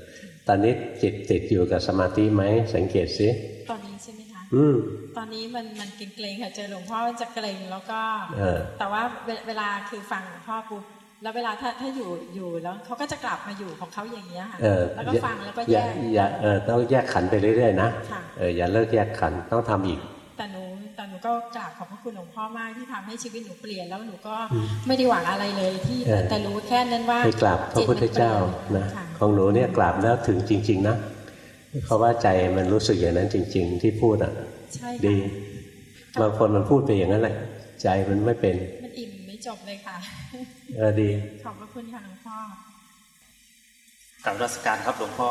A: ตอนนี้จิตติดอยู่กับสมาธิไหมสังเกตสิ
E: ตอนนี้ใช่ไหมคะ
A: อืม
E: ตอนนี้มันมันเกรงๆค่ะเจอหลวงพ่อจะเกรงแล้วก็
A: เออ
E: แต่ว่าเวเวลาคือฟังหลวงพ่อปุ๊บ แล้วเวลาถ้าถ้าอยู่อยู่แล้วเขาก็จะกลับมาอยู่ของเขาอย่างเงี้ยค่ะ
A: เออ
E: แล้วก็ฟังแล้วก็
A: อ
E: แย
A: ย่ากอย่าเออต้องแยกขันธ์ไปเรื่อยๆนะ
E: ค่ะ
A: เอออย่าเลิกแยกขันธ์ต้องทำอีก
E: แต่หนูแต่หนูก็กราบขอบพระคุณหลวงพ่อมากที่ทำให้ชีวิตหนูเปลี่ยนแล้วหนูก็ไม่ได้หวังอะไรเลยที่
A: เออ
E: แต่รู้แค่นั้นว่า
A: ไปกราบพระพุทธเจ้า
E: จิตมั
A: นะ
E: เปลี่ยค่
A: ของหนูเนี่ยกราบแล้วถึงจริง ๆ นะเพราะว่าใจมันรู้สึกอย่างนั้นจริง ๆ ที่พูดอะ
E: ใช่
A: ดี
E: ค่ะ
A: บางคนมันพูดไปอย่างนั้นแหละใจมันไม่เป็น
E: มันอิ่มไม่ จบเลยค่ะ
A: เออดี
E: ขอบพระคุณค่ะหลวงพ่อ
F: กราบนมัสการครับหลวงพ่อ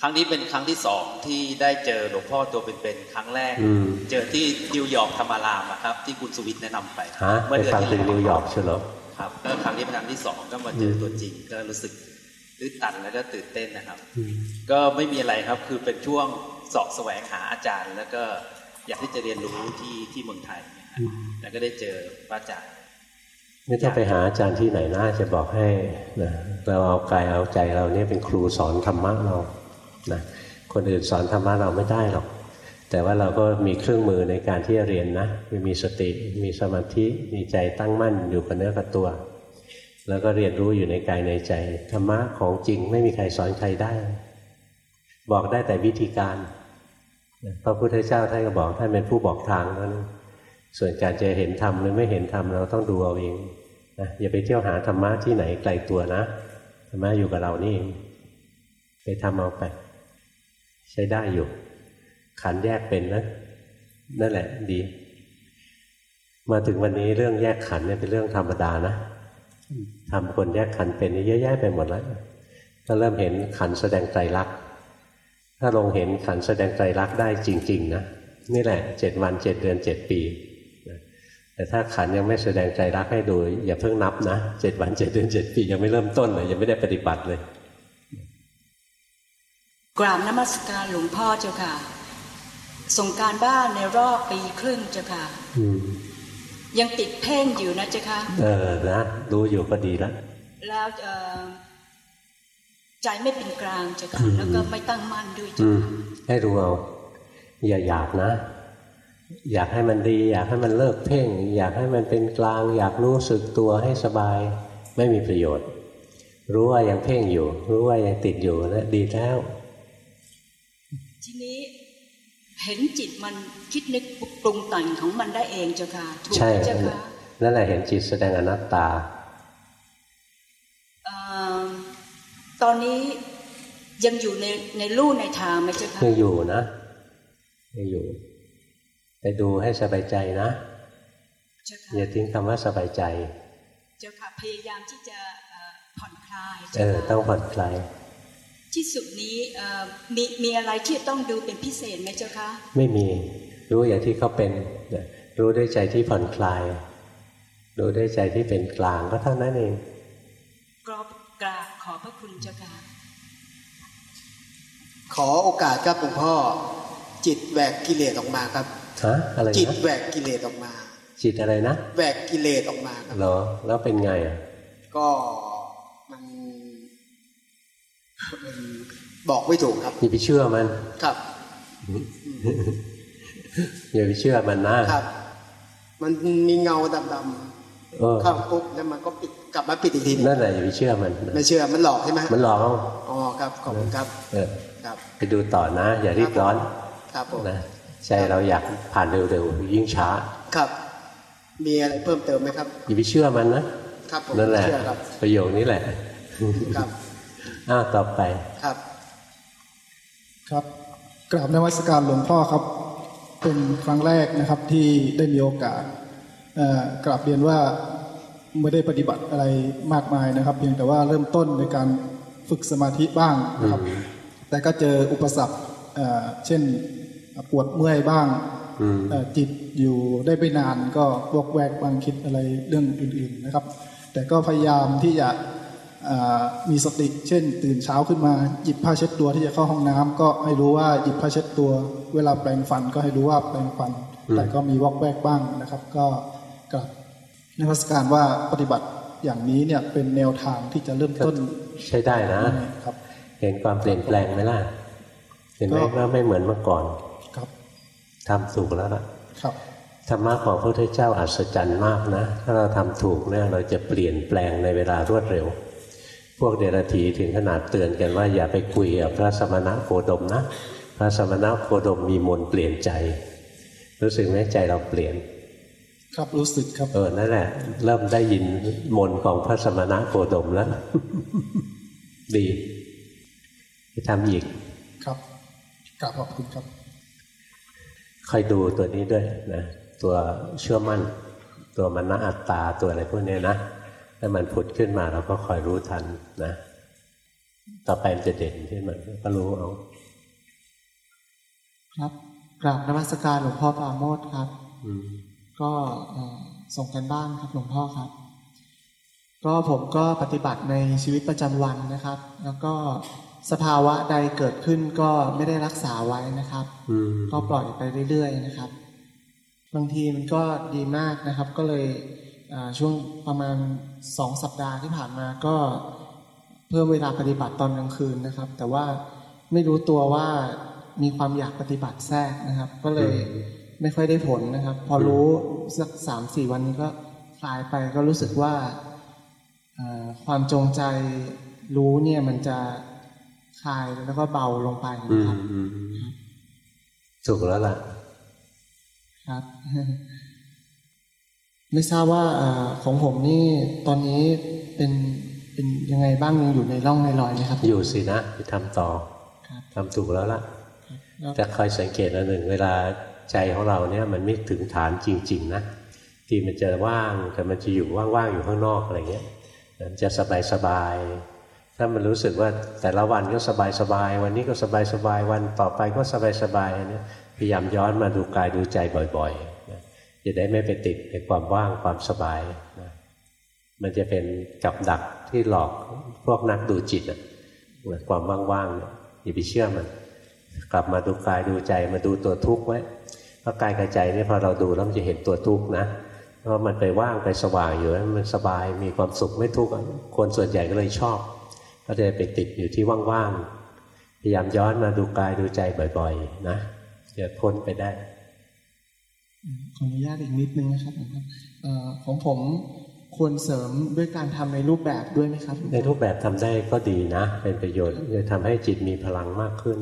F: ครั้งนี้เป็นครั้งที่สองที่ได้เจอหลวงพ่อตัวเป็นๆครั้งแรก
A: อืม
F: เจอที่นิวยอร์กธรรมารามอะครับ ที่คุณสุวิทย์แนะนำไป
A: ฮะ
F: เมื่อ
A: ไป
F: เดือน
A: ฟัง
F: ที่
A: ถึง
F: แล้ว
A: นิวยอร์กใช่เหรอ
F: ครับก็ครั้งนี้เป็นครั้งที่สองก็มาเจอตัวจริงก็รู้สึกตื้นตันแล้วก็ตื่นเต้นนะครับ
A: อืม
F: ก็ไม่มีอะไรครับคือเป็นช่วงเสาะแสวงหาอาจารย์ แล้วก็อยากที่จะเรียนรู้ที่ที่เมืองไทยนะครับแล้วก็ได้เจอพระอาจารย์
A: ไม่ต้องไปหาอาจารย์ที่ไหนน่าจะบอกให้นะเราเอากายเอาใจเราเนี่ยเป็นครูสอนธรรมะเรานะคนอื่นสอนธรรมะเราไม่ได้หรอก แต่ว่าเราก็มีเครื่องมือในการที่จะเรียนนะมีสติมีสมาธิมีใจตั้งมั่นอยู่กับเนื้อกับตัว แล้วก็เรียนรู้อยู่ในกายในใจ ธรรมะของจริงไม่มีใครสอนใครได้ บอกได้แต่วิธีการพระพุทธเจ้าท่านก็บอกท่านเป็นผู้บอกทางเท่านั้น ส่วนการจะเห็นธรรมหรือไม่เห็นธรรมเราต้องดูเอาเองนะอย่าไปเที่ยวหาธรรมะที่ไหนไกลตัวนะธรรมะอยู่กับเรานี่เองไปทำเอาไป ใช้ได้อยู่ ขันแยกเป็นนะนั่นแหละดี มาถึงวันนี้เรื่องแยกขันเนี่ยเป็นเรื่องธรรมดานะทำคนแยกขันเป็นนี่เยอะแยะไปหมดแล้วก็เริ่มเห็นขันแสดงไตรลักษณ์ถ้าลงเห็นขันแสดงไตรลักษณ์ได้จริง ๆ นะนี่แหละเจ็ดวันเจ็ดเดือนเจ็ดปี แต่ถ้าขันธ์ยังไม่แสดงไตรลักษณ์ให้ดู อย่าเพิ่งนับนะเจ็ดวันเจ็ดเดือนเจ็ดปียังไม่เริ่มต้นเลยยังไม่ได้ปฏิบัติเลย
G: กราบนมัสการหลวงพ่อเจ้าค่ะส่งการบ้านในรอบปีครึ่งเจ้าค่ะ
A: อืม
G: ยังติดเพ่งอยู่นะเจ้าค่ะ
A: เออนะรู้อยู่ก็ดีแล้ว
G: แล้วเอ่อใจไม่เป็นกลางเจ้าค่ะ
A: อืม
G: แล้วก็ไม่ตั้งมั่นด้วย
A: อื
G: เจ้ามค่ะ
A: ให้รู้เอาอย่าอยากนะ อยากให้มันดี อยากให้มันเลิกเพ่ง อยากให้มันเป็นกลาง อยากรู้สึกตัวให้สบาย ไม่มีประโยชน์ รู้ว่ายังเพ่งอยู่ รู้ว่ายังติดอยู่นะดีแล้ว
G: ทีนี้เห็นจิตมันคิดนึกปรุงแต่งของมันได้เองเจ้าค่ะถูก
A: ใช่
G: ไหมเจ้าค่ะ
A: นั่นแหละเห็นจิตแสดงอนัตตา
G: เอ่อตอนนี้ยังอยู่ในในลู่ในทางไหมเจ้าค่ะ
A: ยังอยู่นะยังอยู่ ไปดูให้สบายใจนะ
G: เจ้าค่ะ
A: อย่าทิ้งคำว่าสบายใจ
G: เจ้าค่ะพยายามที่จะเอ่อผ่อนคลาย
A: เอ
G: เจ้า
A: อ
G: ค่ะ
A: ต้องผ่อนคลาย
G: ที่สุดนี้เอ่อมีมีอะไรที่ต้องดูเป็นพิเศษไหมเจ้าคะ
A: ไม่มีรู้อย่างที่เขาเป็นนะรู้ด้วยใจที่ผ่อนคลายรู้ด้วยใจที่เป็นกลางก็เท่านั้นเอง
G: กรอบกราบขอพระคุณเจ้าค่ะ
H: ขอโอกาสครับหลวงพ่อจิตแหวกกิเลสออกมาครับ
A: ฮะอะไร
H: จิต
A: นะ
H: แหวกกิเลสออกมา
A: จิตอะไรนะ
H: แหวกกิเลสออกมาครับ
A: เหรอแล้วเป็นไงอะ
H: ก็มันมันบอกไม่ถูกครับ
A: อย่าไปเชื่อมัน
H: ครับ
A: อย่าไปเชื่อมันนะครับ
H: มันมีเงาด
A: เออำ
H: ๆเข้าปุ๊บแล้วมันก็ปิดกลับมาปิดอีกทีหนึง
A: นั่นแหละอย่าไปเชื่อมัน
H: ไม่เชื่อมันหลอกใช่ไหม
A: มันหลอกเอา
H: อ๋อครับขอบคุณครับ
A: เออ
H: ครับ
A: ไปดูต่อนะ อย่ารีบร้อน
H: ครับผม
A: นะ ใจเราอยากผ่านเร็วๆยิ่งช้า
H: ครับ มีอะไรเพิ่มเติมไหมครับ
A: อย่าไปเชื่อมันนะครับ
H: ผม
A: นั่นแหละ
H: เชื่อครับ
A: ประโยคนี้แหละ
H: ครับ
A: อ้าวต่อไป
H: ครับ
I: ครับกราบนวัสการหลวงพ่อครับ เป็นครั้งแรกนะครับที่ได้มีโอกาสเอ่อกราบเรียนว่าไม่ได้ปฏิบัติอะไรมากมายนะครับ เพียงแต่ว่าเริ่มต้นในการฝึกสมาธิบ้างนะครับ แต่ก็เจออุปสรรคเอ่อเช่น ปวดเมื่อยบ้าง
A: อืม
I: เอ่อจิตอยู่ได้ไม่นานก็วอกแวกบางคิดอะไรเรื่องอื่น ๆนะครับ แต่ก็พยายามที่จะอ่ามีสติ เช่น ตื่นเช้าขึ้นมาหยิบผ้าเช็ดตัวที่จะเข้าห้องน้ำก็ให้รู้ว่าหยิบผ้าเช็ดตัว เวลาแปรงฟันก็ให้รู้ว่าแปรงฟัน
A: อืม
I: แต่ก็มีวอกแวกบ้างนะครับ ก็กับนพัสการว่าปฏิบัติอย่างนี้เนี่ยเป็นแนวทางที่จะเริ่มต้น
A: ใช้ได้นะ
I: ครับ
A: เห็นความเปลี่ยนแปลงไหมล่ะเห็นไหม
I: ก็
A: ว่าไม่เหมือนเมื่อก่อน
I: ครับ
A: ทำถูกแล้วล่ะ
I: ครับ
A: ธรรมะของพระพุทธเจ้าอัศจรรย์มากนะ ถ้าเราทำถูกเนี่ยเราจะเปลี่ยนแปลงในเวลารวดเร็ว พวกเดรัจฉีถึงขนาดเตือนกันว่าอย่าไปคุยกับพระสมณะโคดมนะ พระสมณะโคดมมีมนต์เปลี่ยนใจ รู้สึกไหมใจเราเปลี่ยน
I: ครับรู้สึกครับ
A: เออนั่นแหละ เริ่มได้ยินมนต์ของพระสมณะโคดมแล้ว ดีไปทำอีก
I: ครับกราบขอบคุณครับ
A: คอยดูตัวนี้ด้วยนะตัวเชื่อมั่น ตัวมันนะอัตตาตัวอะไรพวกเนี้ยนะถ้ามันผุดขึ้นมาเราก็คอยรู้ทันนะ ต่อไปมันจะเด่นขึ้นมาก็รู้เอา
J: ครับกราบนมัสการหลวงพ่อปราโมทครับ
A: อืม
J: ก็เอ่อส่งกันบ้านครับหลวงพ่อครับ ก็ผมก็ปฏิบัติในชีวิตประจำวันนะครับ แล้วก็ สภาวะใดเกิดขึ้นก็ไม่ได้รักษาไว้นะครับ
A: อืม
J: ก็ปล่อยไปเรื่อยๆนะครับ บางทีมันก็ดีมากนะครับ ก็เลยอ่าช่วงประมาณสองสัปดาห์ที่ผ่านมาก็เพิ่มเวลาปฏิบัติตอนกลางคืนนะครับ แต่ว่าไม่รู้ตัวว่ามีความอยากปฏิบัติแทรกนะครับ ก็เลยไม่ค่อยได้ผลนะครับ พอรู้สักสามสี่วันนี้ก็คลายไปก็รู้สึกว่าอ่าความจงใจรู้เนี่ยมันจะ คลายแล้วก็เบาลงไป
A: อื
J: นะ
A: ม
J: ครับ
A: อืมถูกแล้วล่ะ
J: ครับ ไม่ทราบว่าเออของผมนี่ตอนนี้เป็นเป็นยังไงบ้างยังอยู่ในร่องในรอยไหมครับ
A: อยู่สินะไปทำต่อ
J: ครับ
A: ทำถูกแล้วล่ะ
J: แล้ว
A: จะคอยสังเกตอันหนึ่ง เวลาใจของเราเนี่ย มันไม่ถึงฐานจริง ๆ นะที่มันจะว่างแต่มันจะอยู่ว่างๆอยู่ข้างนอกอะไรเงี้ยมันจะสบายสบายๆ ถ้ามันรู้สึกว่าแต่ละวันก็สบายสบายๆวันนี้ก็สบายสบายๆวันต่อไปก็สบายสบายๆนเนี้ยพยายามย้อนมาดูกายดูใจบ่อยๆจะได้ไม่ไปติดในความว่างความสบายนะมันจะเป็นกับดักที่หลอกพวกนักดูจิตอะความว่างๆอย่าไปเชื่อมัน กลับมาดูกายดูใจมาดูตัวทุกข์ไว้เพราะกายกับใจเนี่ยพอเราดูแล้วมันจะเห็นตัวทุกข์นะเพราะมันไปว่างไปสว่างอยู่มันสบายมีความสุขไม่ทุกข์คนส่วนใหญ่ก็เลยชอบ ก็จะไปติดอยู่ที่ว่างๆพยายามย้อนมาดูกายดูใจบ่อย ๆ นะจะพ้นไปได้
J: ขออนุญาตอีกนิดนึงนะครับผมครับเอ่อของผมควรเสริมด้วยการทำในรูปแบบด้วยไหมครับ
A: ในรูปแบบทำได้ก็ดีนะ เป็นประโยชน์จะทำให้จิตมีพลังมากขึ้น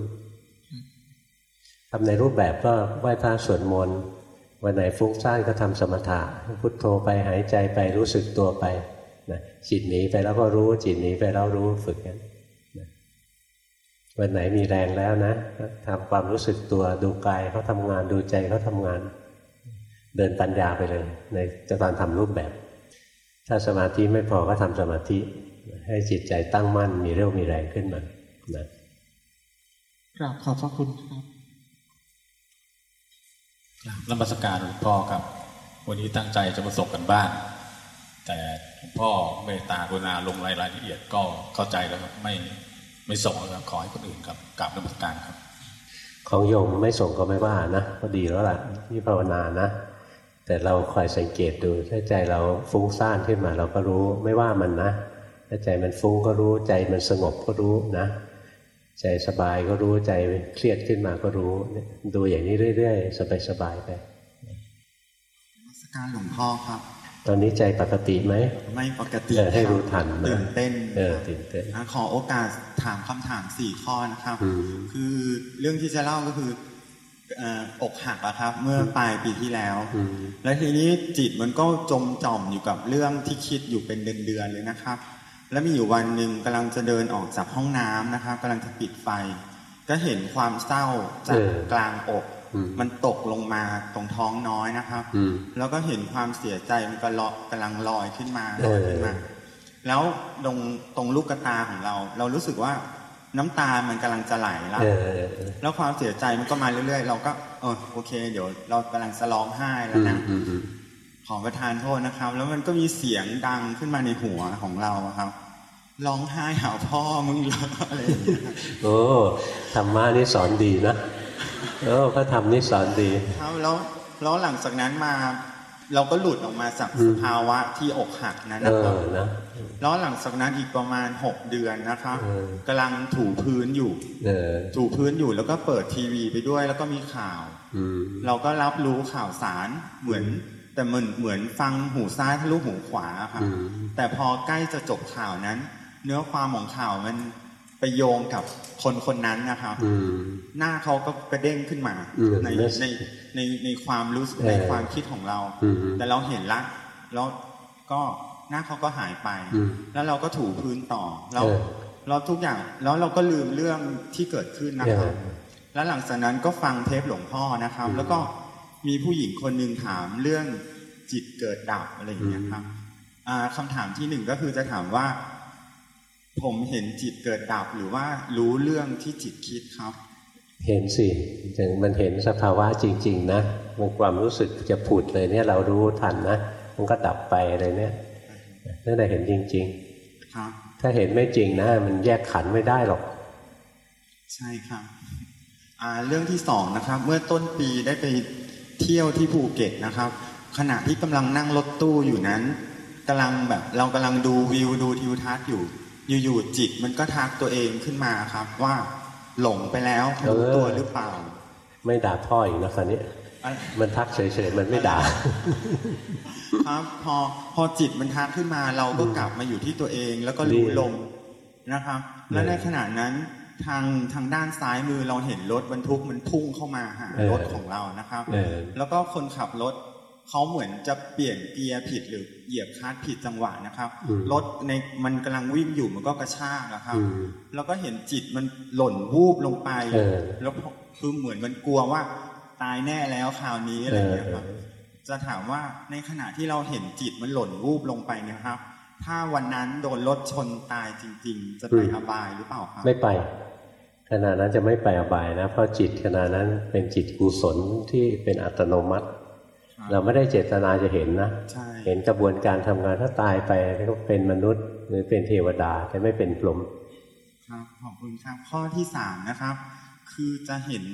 A: ทำในรูปแบบก็ไหว้พระสวดมนต์วันไหนฟุ้งซ่านก็ทำสมถะพุทโธไปหายใจไปรู้สึกตัวไป นะจิตหนีไปแล้วก็รู้ จิตหนีไปแล้วรู้ฝึกกันนะวันไหนมีแรงแล้วนะทำความรู้สึกตัวดูกายเขาทำงานดูใจเขาทำงาน เดินปัญญาไปเลย ในตอนทำรูปแบบ ถ้าสมาธิไม่พอก็ทำสมาธิ ให้จิตใจตั้งมั่นมีเรี่ยวมีแรงขึ้นมานะ
J: กราบขอบพระคุณครับ
K: นมัสการหลวงพ่อครับ วันนี้ตั้งใจจะมาส่งกันบ้าน แต่หลวงพ่อเมตตากรุณาลงรายรายละเอียดก็เข้าใจแล้วครับ ไม่ไม่ส่งแล้วครับขอให้คนอื่นครับกราบนมัสการครับ
A: ของโยมไม่ส่งก็ไม่ว่านะก็ดีแล้วล่ะที่ภาวนานะ แต่เราคอยสังเกตดูถ้าใจเราฟุ้งซ่านขึ้นมา เราก็รู้ไม่ว่ามันนะถ้าใจมันฟุ้งก็รู้ใจมันสงบก็รู้นะ ใจสบายก็รู้ใจเครียดขึ้นมาก็รู้เนี่ยดูอย่างนี้เรื่อยๆสบายๆไป
L: สการหลวงพ่อครับ
A: ตอนนี้ใจปกติไหม
L: ไม่ปกติ
A: เออให้
L: ครับ
A: รู้ทันนะ
L: ตื่นเต้น
A: เออตื่นเต้น
L: อะขอโอกาสถามคำถามสี่ข้อนะครับ
A: อืม
L: คือเรื่องที่จะเล่าก็คือเอ่ออกหักอะครับ เมื่อปลายปีที่แล้ว
A: อืม
L: แล้วทีนี้จิตมันก็จมจ่อมอยู่กับเรื่องที่คิดอยู่เป็นเดือนๆเลยนะครับ แล้วมีอยู่วันหนึ่งกำลังจะเดินออกจากห้องน้ำนะครับกำลังจะปิดไฟ ก็เห็นความเศร้าจาก
A: เออ
L: กลางอก
A: อื ม
L: มันตกลงมาตรงท้องน้อยนะครับ
A: อืม
L: แล้วก็เห็นความเสียใจมันก็ลอยกำลังลอยขึ้นมา
A: เอ
L: ล
A: อ
L: อยขึ้นมา แล้วตรงตรงลูกตาของเรา เรารู้สึกว่าน้ำตามันกำลังจะไหลแล้ว
A: เออเออเออ
L: แล้วความเสียใจมันก็มาเรื่อยๆ เราก็เออโอเค เดี๋ยวเรากำลังจะร้องไห้แล้
A: อื
L: ว
A: ม
L: นะ
A: อืมอืม
L: ขอประทานโทษนะครับ แล้วมันก็มีเสียงดังขึ้นมาในหัวของเราอะครับร้องไห้หาพ่อมึงเหรออะไรอย่างเงี้ย
A: โอ้ธรรมะนี่สอนดีนะ โอ้พระธรรมนี่สอนดี
L: ครับแล้วแล้วหลังจากนั้นมา เราก็หลุดออกมาจาก
A: อื
L: ส
A: ม
L: ภาวะที่อกหักนั้น
A: เอ
L: นะครับ
A: อนะ
L: แล้วหลังจากนั้นอีกประมาณหกเดือนนะครับ
A: เออ
L: กำลังถูพื้นอยู่
A: เออ
L: ถูพื้นอยู่แล้วก็เปิดทีวีไปด้วยแล้วก็มีข่าว
A: อืม
L: เราก็รับรู้ข่าวสารเหมือน แต่เหมือนเหมือนฟังหูซ้ายทะลุหูขวาครับ
A: อืม
L: แต่พอใกล้จะจบข่าวนั้น เนื้อความของข่าวมัน ไปโยงกับคนคนนั้นนะครับ
A: อืม
L: หน้าเขาก็กระเด้งขึ้นมา
A: อืม
L: ใน
A: นั่น
L: ในในในความรู้สึก
A: เออ
L: ในความคิดของเรา
A: อืม
L: แต่เราเห็นละแล้วก็หน้าเขาก็หายไป
A: อืม
L: แล้วเราก็ถูพื้นต่อเรา
A: เออ
L: เราทุกอย่างแล้วเราก็ลืมเรื่องที่เกิดขึ้นนะครับ
A: เออ
L: แล้วหลังจากนั้นก็ฟังเทปหลวงพ่อนะครับ
A: อืม
L: แล้วก็มีผู้หญิงคนหนึ่งถามเรื่องจิตเกิดดับอะไรอย่างเงี้ยครับอ่าคำถามที่หนึ่งก็คือจะถามว่า ผมเห็นจิตเกิดดับหรือว่ารู้เรื่องที่จิตคิดครับ
A: เห็นสิถึงมันเห็นสภาวะจริง ๆ นะมันความรู้สึกจะผุดเลยเนี่ยเรารู้ทันนะ มันก็ดับไปอะไรเนี่ยนั่นแหละเห็นจริง
L: ครับ
A: ๆถ้าเห็นไม่จริงนะ มันแยกขันไม่ได้หรอก
L: ใช่ครับอ่าเรื่องที่สองนะครับ เมื่อต้นปีได้ไปเที่ยวที่ภูเก็ตนะครับ ขณะที่กำลังนั่งรถตู้อยู่นั้นกำลังแบบเรากำลังดูวิวดูทิวทัศน์อยู่ อยู่ๆจิตมันก็ทักตัวเองขึ้นมาครับ ว่าหลงไปแล้วรู้ตัวหรือเปล่า
A: ไม่ด่าพ่ออีกนะคราวนี้
L: อะไร
A: มันทักเฉยๆมันไม่ด่า
L: ครับ พอพอจิตมันทักขึ้นมาเราก็กลับมาอยู่ที่ตัวเองแล้วก็รู้
A: ดี
L: ลมนะครับ และในขณะนั้นทางทางด้านซ้ายมือเราเห็นรถบรรทุกมันพุ่งเข้ามาหา
A: เออ
L: รถของเรานะครับ
A: เออ
L: แล้วก็คนขับรถ เขาเหมือนจะเปลี่ยนเกียร์ผิดหรือเหยียบคลัตช์ผิดจังหวะนะครับ
A: อืม
L: รถในมันกำลังวิ่งอยู่มันก็กระชากนะครับ
A: อืม
L: แล้วก็เห็นจิตมันหล่นวูบลงไป
A: เออ
L: แล้วพอคือเหมือนมันกลัวว่า ตายแน่แล้วคราวนี้อะไรอย่างเงี้ยครับ จะถามว่าในขณะที่เราเห็นจิตมันหล่นวูบลงไปเนะครับ ถ้าวันนั้นโดนรถชนตายจริง ๆ จะไปอบายหรือเปล่าครับ
A: ไม่ไปขณะนั้นจะไม่ไปอบายนะ เพราะจิตขณะนั้นเป็นจิตกุศลที่เป็นอัตโนมัติ เราไม่ได้เจตนาจะเห็นนะ
L: ใช่
A: เห็นกระบวนการทำงานถ้าตายไปก็เป็นมนุษย์หรือเป็นเทวดาจะไม่เป็นพรหม
L: ครับขอบคุณครับข้อที่สามนะครับ คือจะเห็น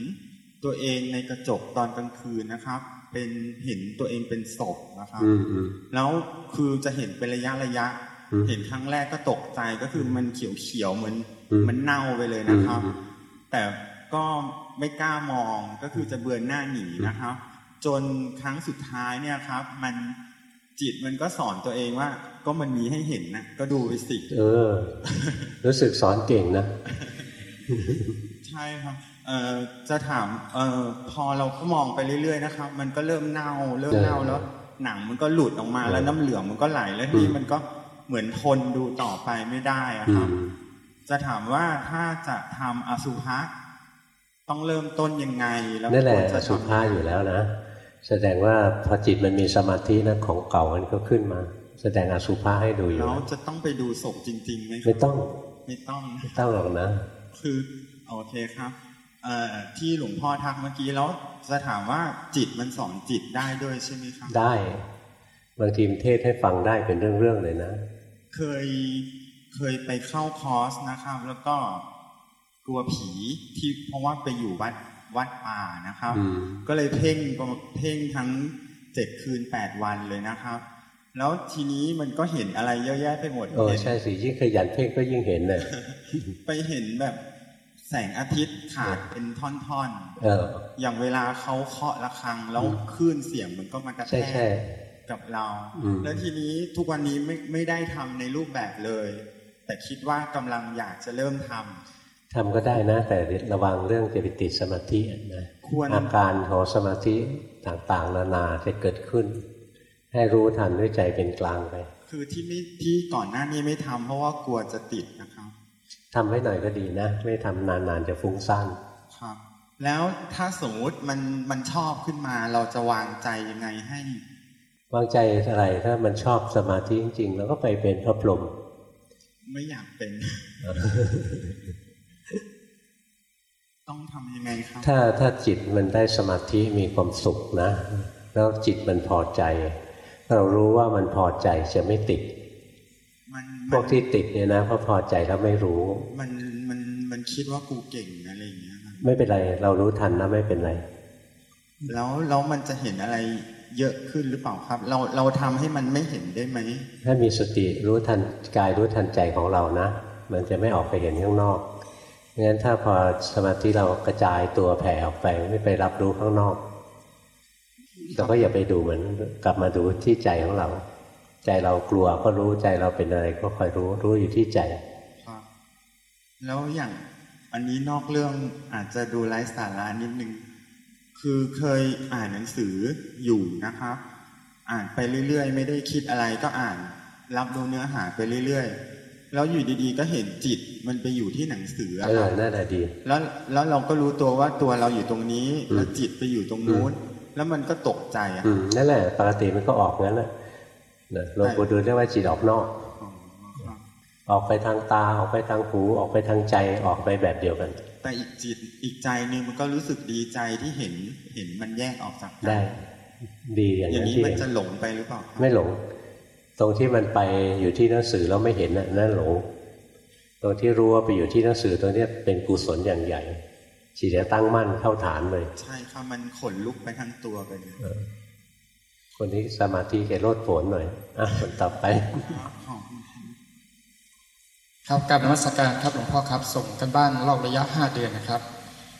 L: ตัวเองในกระจกตอนกลางคืนนะครับ เป็นเห็นตัวเองเป็นศพนะครับ
A: อืมอืม
L: แล้วคือจะเห็นเป็นระยะระยะ
A: อืม
L: เห็นครั้งแรกก็ตกใจก็คือมันเขียวเขียวๆเหมือน
A: อืม
L: มันเน่าไปเลยนะครับ
A: อืม
L: แต่ก็ไม่กล้ามองก็คือจะเบือนหน้าหนีนะครับ จนครั้งสุดท้ายเนี่ยครับ มันจิตมันก็สอนตัวเองว่า ก็มันมีให้เห็นนะก็ดูไปสิ
A: เออ รู้สึกสอนเก่งนะ
L: ใช่ครับเอ่อจะถามเอ่อพอเราก็มองไปเรื่อยๆนะครับ มันก็เริ่มเน่าเริ่มเน่า
A: เออ
L: แล้ว หนังมันก็หลุดออกมา
A: เออ
L: แล้วน้ำเหลืองมันก็ไหลแล้วทีนี้
A: อืม
L: มันก็เหมือนทนดูต่อไปไม่ได้อะ
A: อื
L: ครับ
A: ม
L: จะถามว่าถ้าจะทำอสุภะต้องเริ่มต้นยังไงแล้ว
A: นั่นแหละ
L: ควรจะ
A: อสุภะ
L: ทำ
A: อยู่แล้วนะ แสดงว่าพอจิตมันมีสมาธินะของเก่ามันก็ขึ้นมา แสดงอสุภะให้ดูอยู่
L: แล้ว
A: นะ
L: จะต้องไปดูศพจริงๆไหมครับ
A: ไม่ต้อง
L: ไม่ต้อง
A: ไม่ต้องหรอกนะ
L: คือโอเคครับเอ่อที่หลวงพ่อทักเมื่อกี้แล้วจะถามว่าจิตมันสอนจิตได้ด้วยใช่ไหมครับ
A: ได้บางทีมนเทศให้ฟังได้เป็นเรื่องๆเลยนะ
L: เคยเคยไปเข้าคอร์สนะครับ แล้วก็กลัวผีที่เพราะว่าไปอยู่วัด วัดป่านะครับ
A: อืม
L: ก็เลยเพ่งเพ่งทั้งเจ็ดคืนแปดวันเลยนะครับ แล้วทีนี้มันก็เห็นอะไรเยอะแยะไปหมด
A: โอ้
L: เห็น
A: ใช่สิยิ่งขยันเพ่งก็ยิ่งเห็นเลย
L: ไปเห็นแบบแสงอาทิตย์ขาดเป็นท่อน
A: เออ
L: ๆอย่างเวลาเขาเคาะระฆังแล้วคลื่นเสียงมันก็มากระแท
A: ใช่ใช่
L: กกับเรา
A: อืม
L: แล้วทีนี้ทุกวันนี้ไม่ไม่ได้ทำในรูปแบบเลย แต่คิดว่ากำลังอยากจะเริ่มทำ
A: ทำก็ได้นะ แต่ระวังเรื่องจะไปติดสมาธินะ
L: ควร
A: อาการของสมาธิต่างๆ นานาจะเกิดขึ้น ให้รู้ทันด้วยใจเป็นกลางไป
L: คือที่ไม่ที่ก่อนหน้านี้ไม่ทำเพราะว่ากลัวจะติดนะครับ
A: ทำไว้หน่อยก็ดีนะ ไม่ทำนานๆจะฟุ้งซ่าน
L: ครับแล้วถ้าสมมุติมันมันชอบขึ้นมาเราจะวางใจยังไงให้
A: วางใจอะไรถ้ามันชอบสมาธิจริงๆ แล้วก็ไปเป็นพระพรหม
L: ไม่อยากเป็น ต้องทำยังไงครับ
A: ถ้าถ้าจิตมันได้สมาธิมีความสุขนะ แล้วจิตมันพอใจ เรารู้ว่ามันพอใจจะไม่ติด
L: มัน
A: พวกที่ติดเนี่ยนะเพราะพอใจแล้วไม่รู้
L: มันมันมันคิดว่ากูเก่งอะไรอย่างเงี้ยครับ
A: ไม่เป็นไร เรารู้ทันนะไม่เป็นไร
L: แล้วแล้วมันจะเห็นอะไรเยอะขึ้นหรือเปล่าครับ เราเราทำให้มันไม่เห็นได้ไหม
A: ถ้ามีสติรู้ทันกายรู้ทันใจของเรานะ มันจะไม่ออกไปเห็นข้างนอก งั้นถ้าพอสมาธิเรากระจายตัวแผ่ออกไปไม่ไปรับรู้ข้างนอก เราก็อย่าไปดูเหมือนกลับมาดูที่ใจของเรา ใจเรากลัวก็รู้ใจเราเป็นอะไรก็คอยรู้รู้อยู่ที่ใจ
L: ครับแล้วอย่างอันนี้นอกเรื่องอาจจะดูไร้สาระนิดนึงคือเคยอ่านหนังสืออยู่นะครับ อ่านไปเรื่อยๆ ไม่ได้คิดอะไรก็อ่าน รับรู้เนื้อหาไปเรื่อยๆ แล้วอยู่ดีๆ ก็เห็นจิตมันไปอยู่ที่หนังสืออะ
A: เอ
L: ค
A: อ
L: รับ
A: นั่นแหละดี
L: แล้วแล้วเราก็รู้ตัวว่าตัวเราอยู่ตรงนี้ แล้วจิตไปอยู่ตรงนู้น แล้วมันก็ตกใจอะ
A: อืมนั่นแหละ ปกติมันก็ออกงั้นแหละนะหลวงปู่ดูเรียกว่าจิตออกนอก ออกไปทางตาออกไปทางหูออกไปทางใจออกไปแบบเดียวกัน
L: แต่อีกจิตอีกใจหนึงมันก็รู้สึกดีใจที่เห็นเห็นมันแยกออกจากกัน
A: ได้ ดีอย่าง
L: อย่าง
A: นั้น
L: นี้
A: ที่
L: มัน
A: เห็น
L: จะหลงไปหรือเปล่า
A: ไม่หลง ตรงที่มันไปอยู่ที่หนังสือแล้วไม่เห็นน่ะนั่นหลง ตรงที่รู้ว่าไปอยู่ที่หนังสือตรงเนี้ยเป็นกุศลอย่างใหญ่จิตจะตั้งมั่นเข้าฐานเลย
L: ใช่ค่ะมันขนลุกไปทั้งตัวไปเลย
A: เออคนนี้สมาธิแกโลดโผนหน่อยอะคนต่อไป
M: ครับการนมัสการครับหลวงพ่อครับ ส่งกันบ้านเล่าระยะ5เดือนนะครับ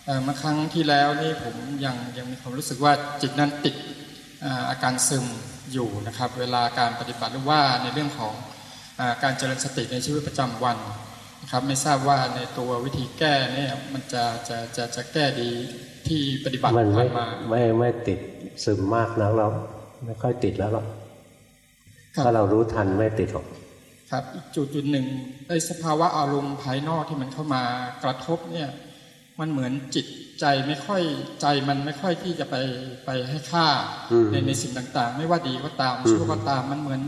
M: เอ่อเมื่อครั้งที่แล้วนี่ผมยังยังมีความรู้สึกว่าจิตนั้นติดอ่าอาการซึม อยู่นะครับ เวลาการปฏิบัติหรือว่าในเรื่องของอาการเจริญสติในชีวิตประจำวันนะครับไม่ทราบว่าในตัววิธีแก้เนี่ยมันจะจะจะจะแก้ดีที่ปฏิบัติ
A: มัน
M: ผ่า
A: ไม่
M: นมา
A: ไม่ไม่ติดซึมมากนะเราไม่ค่อยติดแล้วหรอก
M: ครับ
A: ถ้าเรารู้ทันไม่ติดหรอก
M: ครับอีกจุดจุดหนึ่งไอ้สภาวะอารมณ์ภายนอกที่มันเข้ามากระทบเนี่ยมันเหมือนจิต ใจไม่ค่อยใจมันไม่ค่อยที่จะไปไปให้ค่า
A: อืม
M: ในในสิ่งต่าง ๆ ไม่ว่าดีก็ตาม
A: อืม
M: ชั่วก็ตามมันเหมือน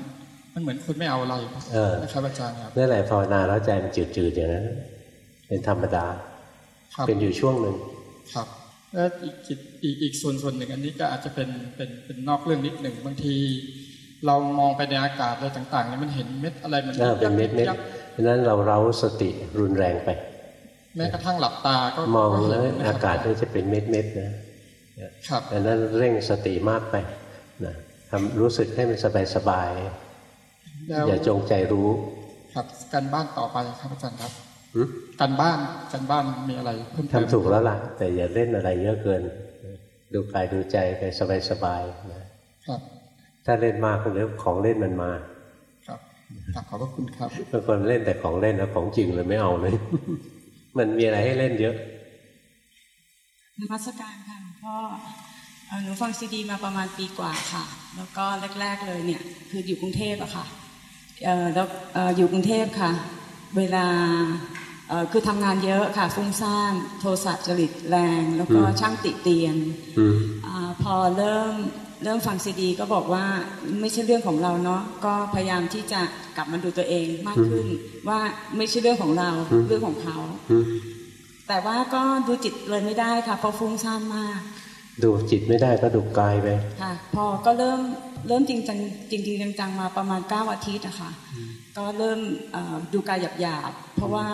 M: มันเหมือนคุณไม่เอาอะไร
A: เออ
M: นะครับอาจารย์ครับ
A: นั่นแหละภาวนาแล้วใจมันจืดๆอย่างนั้นเป็นธรรมดา
M: ครับ
A: เป็นอยู่ช่วงหนึ่ง
M: ครับแล้วอีกจิตอีกอีกส่วนส่วนหนึ่งอันนี้ก็อาจจะเป็นเป็นเป็นนอกเรื่องนิดหนึ่งบางที เรามองไปในอากาศอะไรต่างๆเนี่ยมันเห็นเม็ดอะไรมัน
A: เออเป็นเม็ดเม็ด
M: ยับ
A: เพราะฉะนั้นเราเร้าสติรุนแรงไป
M: แม้กระทั่งหลับตาก็
A: มอง
M: ก็เห็น
A: แล้ว
M: นะค
A: อา
M: รับ
A: กาศก็จะเป็นเม็ดเม็ดๆนะอันนั้นเร่งสติมากไปนะทำรู้สึกให้มันสบายสบาย
M: แล้ว
A: ๆอย่าจงใจรู้
M: ครับการบ้านต่อไปครับอาจารย์ครับ
A: หึ
M: การบ้านการบ้านมีอะไรเพิ่มเติม
A: ทำถูกแล้วล่ะ แต่อย่าเล่นอะไรเยอะเกิน ดูกายดูใจไปสบายๆนะครับ ถ้าเล่นมากก็เดี๋ยวของเล่นมันมา
M: ครับกราบขอบพระคุณครับ
A: บางคนเล่นแต่ของเล่นแล้วของจริงเลยไม่เอาเลย มันมีอะไรให้เล่นเยอะ
C: นมัสการค่ะหลวงพ่อเอ่อหนูฟังซีดีมาประมาณปีกว่าค่ะ แล้วก็แรก ๆเลยเนี่ย คืออยู่กรุงเทพอะค่ะเอ่อแล้วเอ่ออยู่กรุงเทพค่ะ เวลาเอ่อคือทำงานเยอะค่ะฟุ้งซ่านโทสะจริตแรง แล้วก็
A: อืม
C: ช่างติเตียน
A: อืม
C: อาพอเริ่ม เริ่มฟังซีดีก็บอกว่าไม่ใช่เรื่องของเราเนาะก็พยายามที่จะกลับมาดูตัวเองมากขึ้น ว่าไม่ใช่เรื่องของเรา
A: อืม
C: เรื่องของเขา
A: อืม
C: แต่ว่าก็ดูจิตเลยไม่ได้ค่ะเพราะฟุ้งซ่านมาก
A: ดูจิตไม่ได้ก็ดูกายไป
C: ค่ะ พอก็เริ่มเริ่มจริงจังจริงจริงจังๆมาประมาณเก้าอาทิตย์อะค่ะก็เริ่มเอ่อดูกายหยาบๆเพราะว่า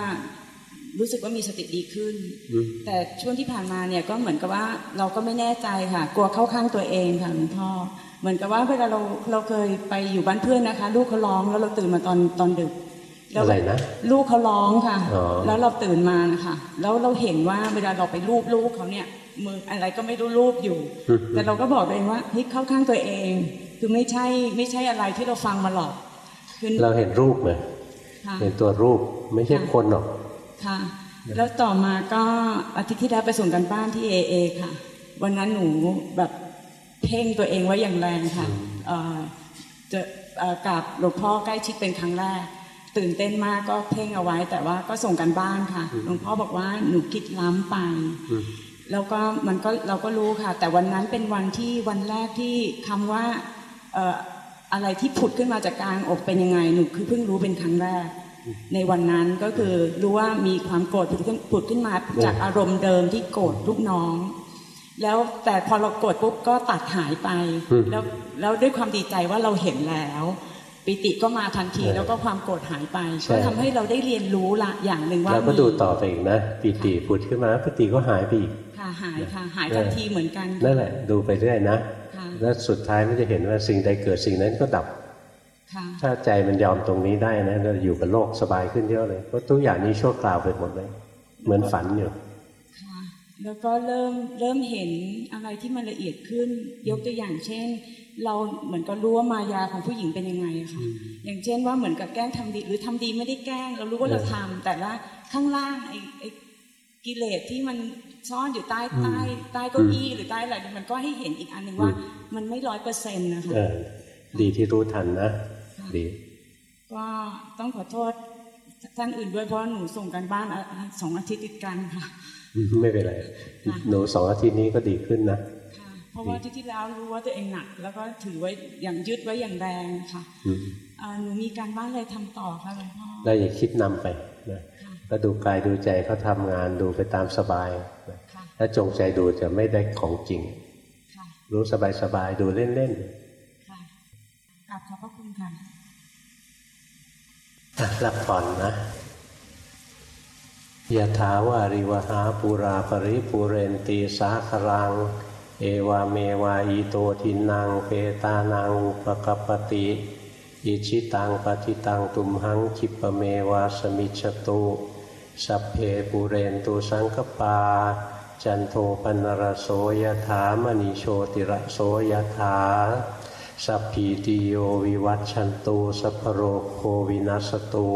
C: รู้สึกว่ามีสติดีขึ้น
A: อืม
C: แต่ช่วงที่ผ่านมาเนี่ยก็เหมือนกับว่าเราก็ไม่แน่ใจค่ะ กลัวเข้าข้างตัวเองค่ะหลวงพ่อ เหมือนกับว่าเวลาเราเราเคยไปอยู่บ้านเพื่อนนะคะ ลูกเขาร้องแล้วเราตื่นมาตอนตอนดึกแล้ว
A: อะไรนะ
C: ลูกเขาร้องค่ะ
A: อ๋อ
C: แล้วเราตื่นมานะคะแล้วเราเห็นว่าเวลาเราไปรูปลูกเขาเนี่ยมืออะไรก็ไม่รู้รูปอยู่
A: อืม
C: แต่เราก็บอกตัวเองว่าเฮ้ยเข้าข้างตัวเอง คือไม่ใช่ไม่ใช่อะไรที่เราฟังมาหรอกคือ
A: เราเห็นรูปไหม
C: ค่ะ
A: เห็นตัวรูปไม่ใช่คนหรอก
C: ค่ะ แล้วต่อมาก็อาทิตย์ที่แล้วไปส่งกันบ้านที่เอเอค่ะ วันนั้นหนูแบบเพ่งตัวเองไว้อย่างแรงค่ะเอ่อจะเอ่อกราบหลวงพ่อใกล้ชิดเป็นครั้งแรก ตื่นเต้นมากก็เพ่งเอาไว้ แต่ว่าก็ส่งกันบ้านค่ะหลวงพ่อบอกว่าหนูคิดล้ำไปแล้วก็มันก็เราก็รู้ค่ะ แต่วันนั้นเป็นวันที่วันแรกที่คำว่าเอ่ออะไรที่ผุดขึ้นมาจากกลางอกเป็นยังไงหนูคือเพิ่งรู้เป็นครั้งแรก ในวันนั้นก็คือรู้ว่ามีความโกรธผุดขึ้นผุดขึ้นมาจากอารมณ์เดิมที่โกรธลูกน้อง แล้วแต่พอเราโกรธปุ๊บก็ตัดหายไป
A: อืม
C: แล้วแล้วด้วยความดีใจว่าเราเห็นแล้ว ปิติก็มาทันที
A: ใช่
C: แล้วก็ความโกรธหายไป
A: ใช่
C: ก็ทำให้เราได้เรียนรู้ละอย่างหนึ่งว่า
A: เราก็
C: มี
A: ดูต่อไปอีกนะปีติผุดขึ้นมาปีติก็หายไปอีก
C: ค่ะหายค่ะหายทันทีเหมือนกัน
A: นั่นแหละดูไปเรื่อยนะ
C: ค่ะ
A: แล้วสุดท้ายมันจะเห็นว่าสิ่งใดเกิดสิ่งนั้นก็ดับ
C: ค่ะ
A: ถ้าใจมันยอมตรงนี้ได้นะเราอยู่กับโลกสบายขึ้นเยอะเลยเพราะทุกอย่างนี้ชั่วคราวไปหมดเลย เหมือนฝันอยู่
C: ค่ะแล้วก็เริ่มเริ่มเห็นอะไรที่มันละเอียดขึ้น ยกตัวอย่างเช่น เราเหมือนกับรู้ว่ามายาของผู้หญิงเป็นยังไงอะค่ะอย่างเช่นว่าเหมือนกับแกล้งทำดี หรือทำดีไม่ได้แกล้ง เรารู้ว่าเราทำแต่ว่าข้างล่างไอ้ไอ้กิเลสที่มันซ่อนอยู่ใต้
A: อืม
C: ใต้ใต้เก้าอี้หรือใต้อะไรมันก็ให้เห็นอีกอันหนึ่งว่า มันไม่ร้อยเปอร์เซ็นต์นะคะ
A: เออดีที่รู้ทันนะ ดี
C: ก็ต้องขอโทษท่านอื่นด้วยเพราะหนูส่งกันบ้านอะสองอาทิตย์ติดกันค่ะ
A: ไม่เป็นไรหนูสองอาทิตย์นี้ก็ดีขึ้นนะ
C: เพราะว่าที่ที่แล้วรู้ว่าตัวเองหนัก แล้วก็ถือไว้อย่างยึดไว้อย่างแรงค่ะ
A: อืม
C: อ่าหนูมีการบ้านอะไรทำต่อค่ะหลวงพ่อ
A: เราอย่าคิดนำไปนะก็ดูกายดูใจเขาทำงานดูไปตามสบายนะถ้าจงใจดูจะไม่ได้ของจริงรู้สบายสบายๆดูเล่น
C: ก รับ
A: ผ่อนนะยะถาวาริวหาปูราปริปูเรนตีสาครัง เอวาเมวาอิโตทินังเปตานังอุปกปติอิชิตังปฏิตังตุมหังคิปะเมวาสมิจฉตุสัพเพปูเรนตุสังกปา จันโทปนรโสยถามณีโชติระโสยถา สัพพีติโยวิวัตชันตุสัพโรโควินัสตุ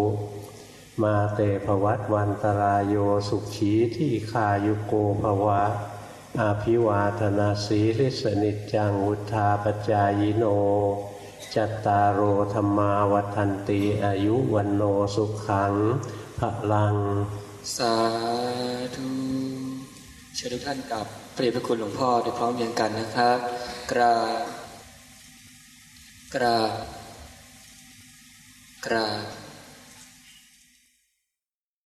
A: มาเตภวัตวันตรายโยสุขีที่ขายุโกภวะ อาภิวาธนาสีลิสนิจจังวุธาปจายโน จัตตารโอธรรมาวัฏันติอายุวันโนสุขังพลัง
N: สาธุเชิญทุกท่านกับเปรียบพระคุณหลวงพ่อโดยพร้อมเพียงกันนะครับ กราบ กรากรา